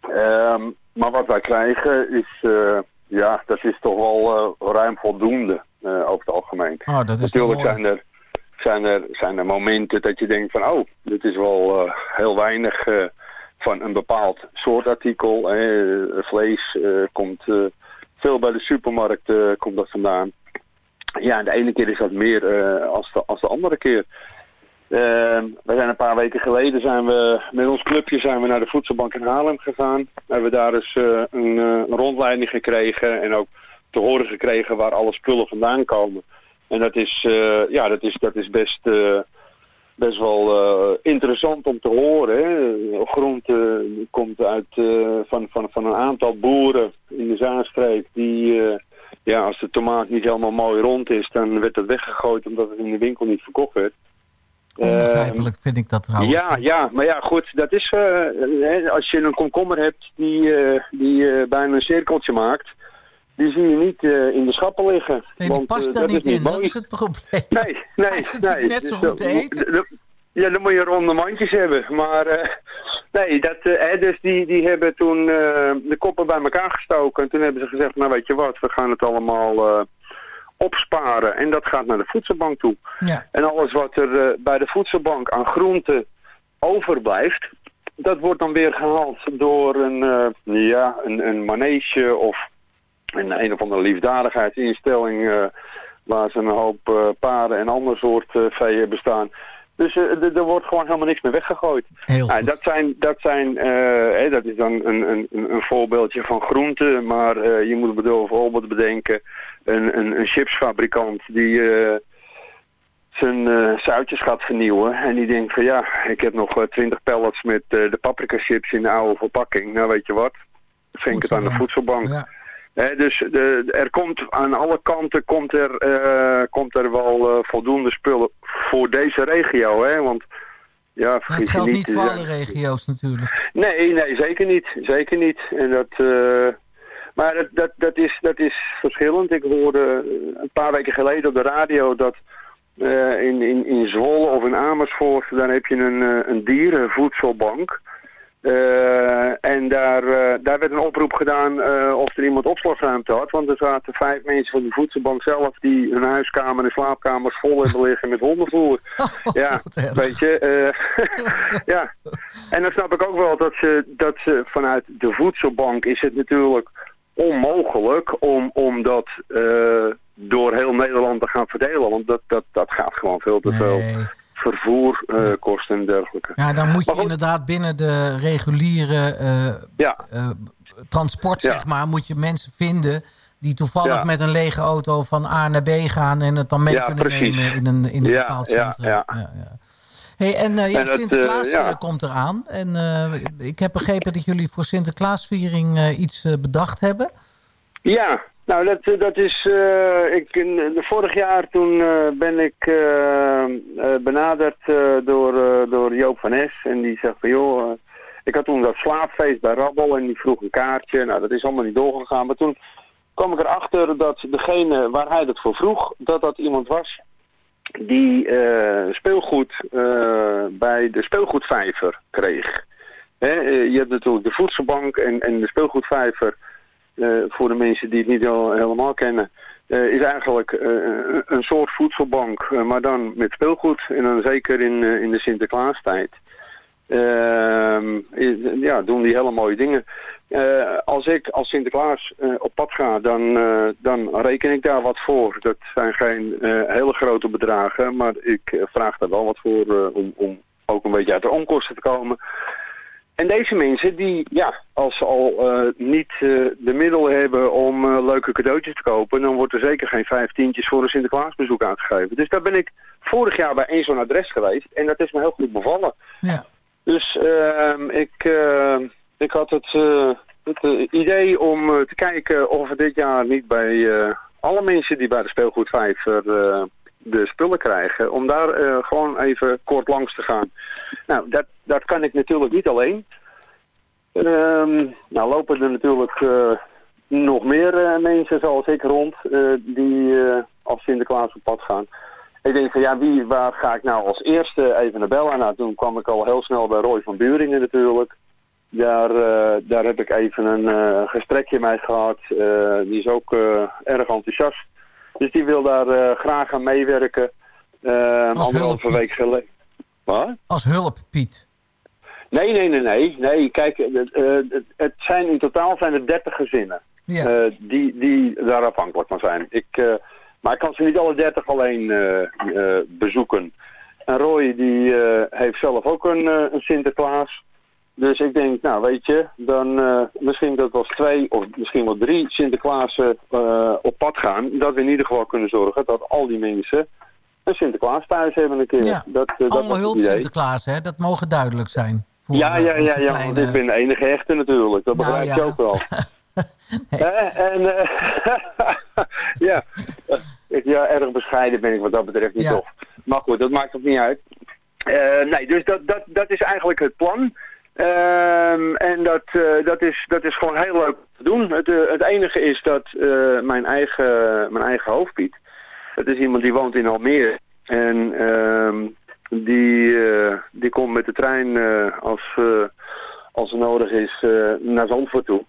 Ehm, maar wat wij krijgen is, eh, ja, dat is toch wel eh, ruim voldoende over het algemeen. Oh, dat is Natuurlijk zijn er, zijn, er, zijn er momenten dat je denkt van, oh, dit is wel heel weinig van een bepaald soort artikel. hè. Vlees komt veel bij de supermarkt komt dat vandaan. Ja, de ene keer is dat meer als, de, als de andere keer. Ehm, we zijn een paar weken geleden zijn we met ons clubje zijn we naar de voedselbank in Haarlem gegaan. We hebben daar dus eh, een, eh, een rondleiding gekregen en ook te horen gekregen waar alle spullen vandaan komen. En dat is, eh, ja, dat is, dat is best, best wel interessant om te horen. Hè. Groente komt uit, van, van, van een aantal boeren in de Zaanstreek die... ja, als de tomaat niet helemaal mooi rond is, dan werd het weggegooid omdat het in de winkel niet verkocht werd. Onbegrijpelijk vind ik dat trouwens. Ja, ja, maar ja, goed, dat is, eh, als je een komkommer hebt die, eh, die eh, bijna een cirkeltje maakt, die zie je niet in de schappen liggen. Nee, die want, past eh, daar niet in. Dat is het probleem. Nee, nee, nee. net zo Dus goed te dat- eten. Ja, dan moet je ronde mandjes hebben. Maar nee, dat, dus die, die hebben toen de koppen bij elkaar gestoken. En toen hebben ze gezegd, nou weet je wat, we gaan het allemaal opsparen. En dat gaat naar de voedselbank toe. Ja. En alles wat er eh, bij de voedselbank aan groenten overblijft, dat wordt dan weer gehaald door een, eh, ja, een, een manege of een, een of andere liefdadigheidsinstelling. eh, waar ze een hoop paarden en ander soort eh, vee hebben staan. Dus er- wordt gewoon helemaal niks meer weggegooid. Nou, dat, zijn, dat, zijn, dat is dan een, een, een voorbeeldje van groenten, maar je moet bedoel- bijvoorbeeld bedenken een, een, een chipsfabrikant die eh, zijn eh zoutjes gaat vernieuwen. En die denkt van ja, ik heb nog twintig pallets met eh, de paprika chips in de oude verpakking. Nou weet je wat, vind ik het aan de voedselbank. Dus de, er komt aan alle kanten komt er, eh, komt er wel eh, voldoende spullen voor deze regio. Hè? Want ja, je geldt niet. niet voor alle regio's natuurlijk. Nee, nee, zeker niet. Zeker niet. En dat, eh, maar dat, dat, dat, is, dat is verschillend. Ik hoorde eh, een paar weken geleden op de radio dat eh, in, in, in Zwolle of in Amersfoort, daar heb je een, eh, een dierenvoedselbank. Eh, en daar, daar werd een oproep gedaan of er iemand opslagruimte had. Want er zaten vijf mensen van die voedselbank zelf die hun huiskamer en slaapkamers vol hebben liggen met hondenvoer. ja, weet je. ja. En dan snap ik ook wel dat ze, dat ze vanuit de voedselbank is het natuurlijk onmogelijk om, om dat eh, door heel Nederland te gaan verdelen. Want dat, dat, dat gaat gewoon veel te veel vervoerkosten en dergelijke. Ja, dan moet je inderdaad binnen de reguliere eh, eh, transport, zeg maar, moet je mensen vinden die toevallig Ja. met een lege auto van A naar B gaan en het dan mee Ja, kunnen precies. nemen in een, in een Ja, bepaald ja, centrum. ja. Hey, en eh, ja, En dat, Sinterklaas eh, ja. eh, komt eraan. En eh, ik heb begrepen dat jullie voor Sinterklaasviering eh, iets eh, bedacht hebben. Ja, nou dat, eh, dat is, eh, ik, in, de vorig jaar toen eh, ben ik eh, eh, benaderd eh, door, eh, door Joop van Es en die zegt van joh, eh, ik had toen dat slaapfeest bij Rabbel en die vroeg een kaartje, nou dat is allemaal niet doorgegaan, maar toen kwam ik erachter dat degene waar hij dat voor vroeg, dat dat iemand was die eh, speelgoed eh, bij de speelgoedvijver kreeg. Eh, je hebt natuurlijk de voedselbank en, en de speelgoedvijver voor de mensen die het niet heel- helemaal kennen, is eigenlijk een- soort voedselbank, maar dan met speelgoed. En dan zeker in, in de Sinterklaastijd. Ehm, ja, doen die hele mooie dingen. Eh, als ik als Sinterklaas eh, op pad ga, dan, eh, dan reken ik daar wat voor. Dat zijn geen hele grote bedragen, maar ik vraag daar wel wat voor om, om ook een beetje uit de onkosten te komen. En deze mensen, die, ja, als ze al niet de middelen hebben om leuke cadeautjes te kopen, dan wordt er zeker geen vijftientjes voor een Sinterklaasbezoek uitgegeven. Dus daar ben ik vorig jaar bij één zo'n adres geweest en dat is me heel goed bevallen. Ja. Dus ehm, ik, eh, ik had het, eh, het eh, idee om eh, te kijken of we dit jaar niet bij alle mensen die bij de speelgoedvijver de spullen krijgen, om daar gewoon even kort langs te gaan. Nou, dat, dat kan ik natuurlijk niet alleen. Ehm, nou lopen er natuurlijk nog meer mensen zoals ik rond die als Sinterklaas op pad gaan. Ik denk van ja, wie, waar ga ik nou als eerste even naar bellen? Nou, toen kwam ik al heel snel bij Roy van Buringen natuurlijk. Daar, eh, daar heb ik even een eh, gesprekje mee gehad. Eh, die is ook erg enthousiast. Dus die wil daar graag aan meewerken. Uh, anderhalve week geleden. Wat? Als hulp, Piet. Nee, nee, nee, nee. nee kijk, het, het, zijn in totaal zijn er 30 gezinnen die, die daar afhankelijk van zijn. Ik, maar ik kan ze niet alle 30 alleen eh, eh, bezoeken. En Roy die eh, heeft zelf ook een, een Sinterklaas. Dus ik denk, nou weet je, dan misschien dat als twee of misschien wel drie Sinterklaasen eh, op pad gaan. Dat we in ieder geval kunnen zorgen dat al die mensen een Sinterklaas thuis hebben een keer. Ja. Dat, dat Allemaal hulp. Sinterklaas, hè? Dat mogen duidelijk zijn. Voor, Ja, ja, ja, ja, want ik ben de enige echte natuurlijk. Dat Nou, begrijp je ook wel. En, ja. Ik- ja, erg bescheiden ben ik wat dat betreft niet Ja. toch. Maar goed, dat maakt ook niet uit. Eh, nee, dus dat, dat, dat is eigenlijk het plan. Ehm, en dat, eh, dat, is, dat is gewoon heel leuk te doen. Het, eh, het enige is dat mijn, eigen, mijn eigen hoofdpiet, dat is iemand die woont in Almere. En ehm, die, die komt met de trein als, als het nodig is naar Zandvoort toe.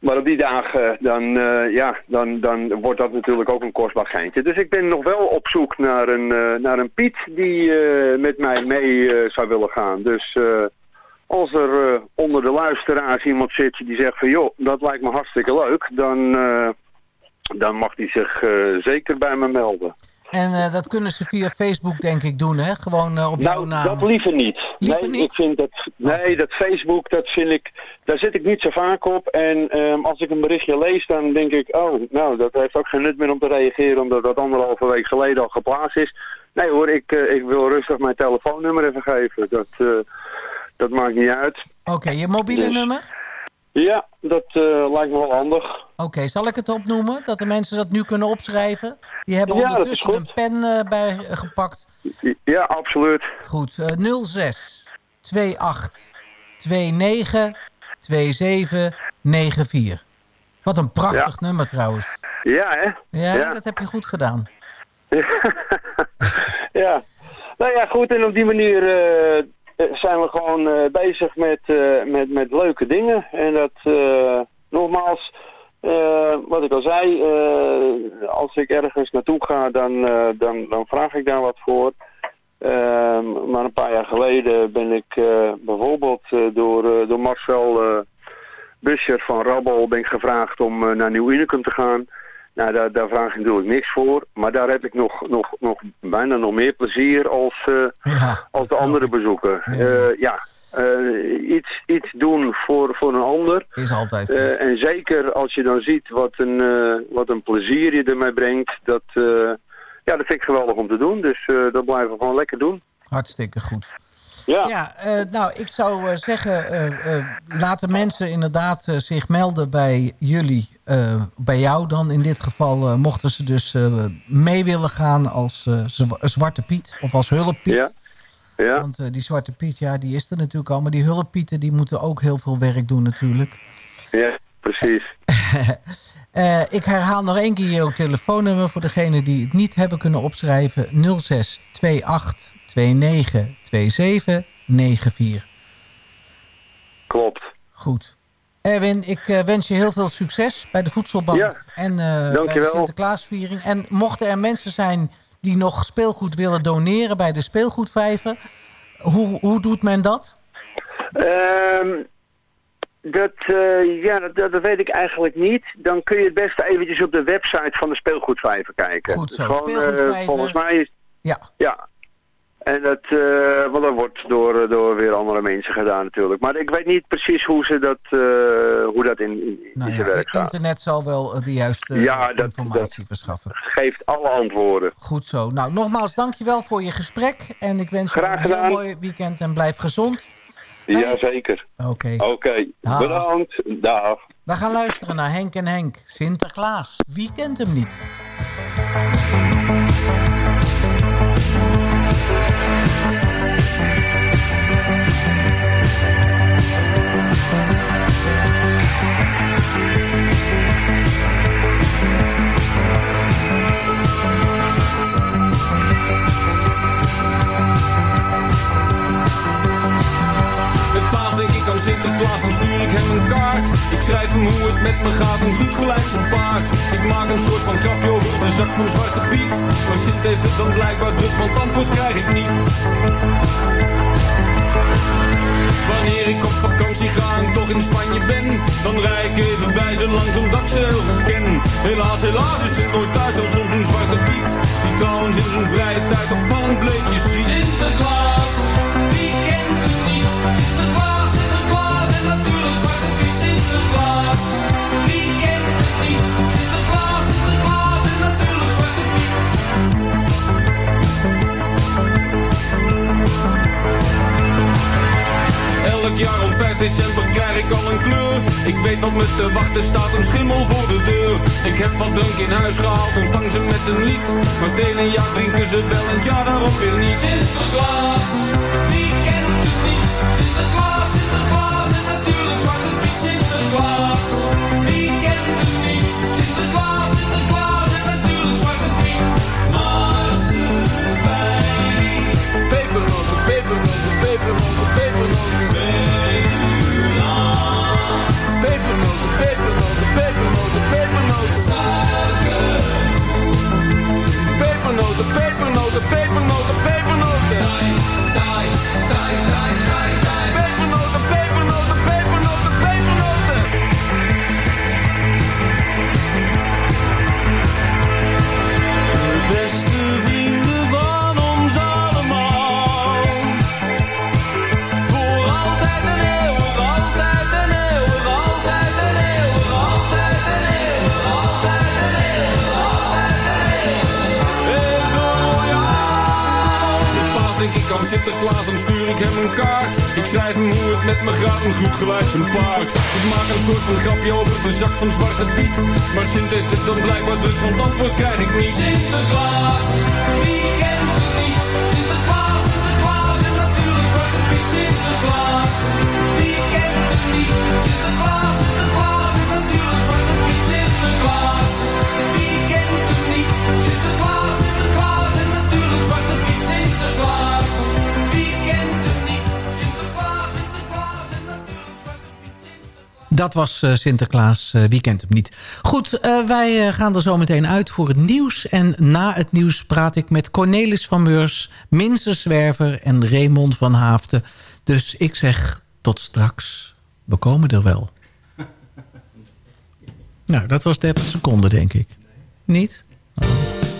Maar op die dagen, dan, eh, ja, dan, dan wordt dat natuurlijk ook een kostbaar geintje. Dus ik ben nog wel op zoek naar een, eh, naar een Piet die eh, met mij mee eh, zou willen gaan. Dus eh, als er eh, onder de luisteraars iemand zit die zegt van... joh, dat lijkt me hartstikke leuk, dan, eh, dan mag hij zich eh, zeker bij me melden. En eh, dat kunnen ze via Facebook denk ik doen, hè? Gewoon eh, op jouw Nou, naam. dat liever niet. Liever nee, ik vind dat, nee, dat Facebook, dat vind ik, daar zit ik niet zo vaak op. En ehm, als ik een berichtje lees, dan denk ik, oh, nou, dat heeft ook geen nut meer om te reageren, omdat dat anderhalve week geleden al geplaatst is. Nee hoor, ik, eh, ik wil rustig mijn telefoonnummer even geven. Dat, dat maakt niet uit. Oké, je mobiele Dus- nummer? Ja, dat eh, lijkt me wel handig. Oké, zal ik het opnoemen? Dat de mensen dat nu kunnen opschrijven? Die hebben Ja, ondertussen een pen eh, bij gepakt. Ja, absoluut. Goed, eh 06 28 29 27 94. Wat een prachtig nummer trouwens. Ja, hè? Ja, Ja. dat heb je goed gedaan. ja. Nou ja, goed. En op die manier eh, zijn we gewoon eh, bezig met, eh, met, met leuke dingen. En dat, eh, nogmaals, eh, wat ik al zei, eh, als ik ergens naartoe ga, dan, eh, dan, dan vraag ik daar wat voor. Ehm, maar een paar jaar geleden ben ik eh, bijvoorbeeld eh, door, eh, door Marcel eh Buscher van Rabbel ben ik gevraagd om eh, naar Nieuw Unicum te gaan. Nou, daar, daar vraag ik natuurlijk niks voor. Maar daar heb ik nog, nog, nog bijna nog meer plezier als, eh, als de andere bezoeker. Ja, ja eh, iets, iets doen voor, voor een ander. Is altijd Eh, en zeker als je dan ziet wat een, eh, wat een plezier je ermee brengt. Dat, eh, ja, dat vind ik geweldig om te doen. Dus eh, dat blijven we gewoon lekker doen. Hartstikke goed. Ja. Ja, eh, nou, ik zou eh, zeggen, eh, laten mensen inderdaad zich melden bij jullie. bij jou dan in dit geval, mochten ze dus mee willen gaan als zwa- Zwarte Piet of als Hulppiet. Ja. Ja. Want die Zwarte Piet, ja, die is er natuurlijk al. Maar die Hulppieten, die moeten ook heel veel werk doen natuurlijk. Ja, precies. Ik herhaal nog één keer jouw telefoonnummer voor degenen die het niet hebben kunnen opschrijven. 06 28 29 27 94. Klopt. Goed. Erwin, ik eh, wens je heel veel succes bij de voedselbank Ja, en eh, bij de. Sinterklaasviering. En mochten er mensen zijn die nog speelgoed willen doneren bij de speelgoedvijver, hoe, hoe doet men dat? Ehm, dat, eh, ja, dat, weet ik eigenlijk niet. Dan kun je het beste eventjes op de website van de speelgoedvijver kijken. Goed zo, Gewoon, speelgoedvijver. volgens mij is... Ja. Ja. En dat, eh dat wordt door, door weer andere mensen gedaan natuurlijk. Maar ik weet niet precies hoe, ze dat, eh, hoe dat in, in, Nou ja, werk gaat. internet zal wel eh, de juiste Ja, dat- informatie verschaffen. Geeft alle antwoorden. Goed zo. Nou, nogmaals dankjewel voor je gesprek. En ik wens je een heel mooi weekend en blijf gezond. Jazeker. Oké. Oké, bedankt. Dag. We gaan luisteren naar Henk en Henk. Sinterklaas. Wie kent hem niet? Sinterklaas, dan stuur ik hem een kaart. Ik schrijf hem hoe het met me gaat, een goed gelijk zijn paard. Ik maak een soort van grapje over de zak van Zwarte Piet. Maar Sint heeft het dan blijkbaar druk, want antwoord krijg ik niet. Wanneer ik op vakantie ga en toch in Spanje ben Dan rij ik even bij ze langs omdat ze heel goed ken Helaas, helaas is het nooit thuis als soms een zwarte piet Die trouwens in zijn vrije tijd opvallend bleekjes ziet Sinterklaas, wie kent hem niet? Sinterklaas, december krijg ik al een kleur. Ik weet wat me te wachten staat, een schimmel voor de deur. Ik heb wat drank in huis gehaald, ontvang ze met een lied. Maar het ene jaar drinken ze wel en het jaar daarop weer niet. Sinterklaas, wie kent het niet? Sinterklaas, Sinterklaas the bedroom geluid zijn paard. Ik maak een soort van grapje over de zak van Zwarte Piet. Maar Sint heeft het dan blijkbaar dus, want antwoord krijg ik niet. Sinterklaas, wie kent het niet? Sinterklaas, Sinterklaas en natuurlijk Zwarte Piet. Sinterklaas, wie kent het niet? Dat was eh, Sinterklaas, eh, wie kent hem niet. Goed, eh, wij gaan er zo meteen uit voor het nieuws. En na het nieuws praat ik met Cornelis van Meurs, Minse Zwerver en Raymond van Haafden. Dus ik zeg tot straks. We komen er wel. Nou, dat was 30 seconden, denk ik. Niet? Tot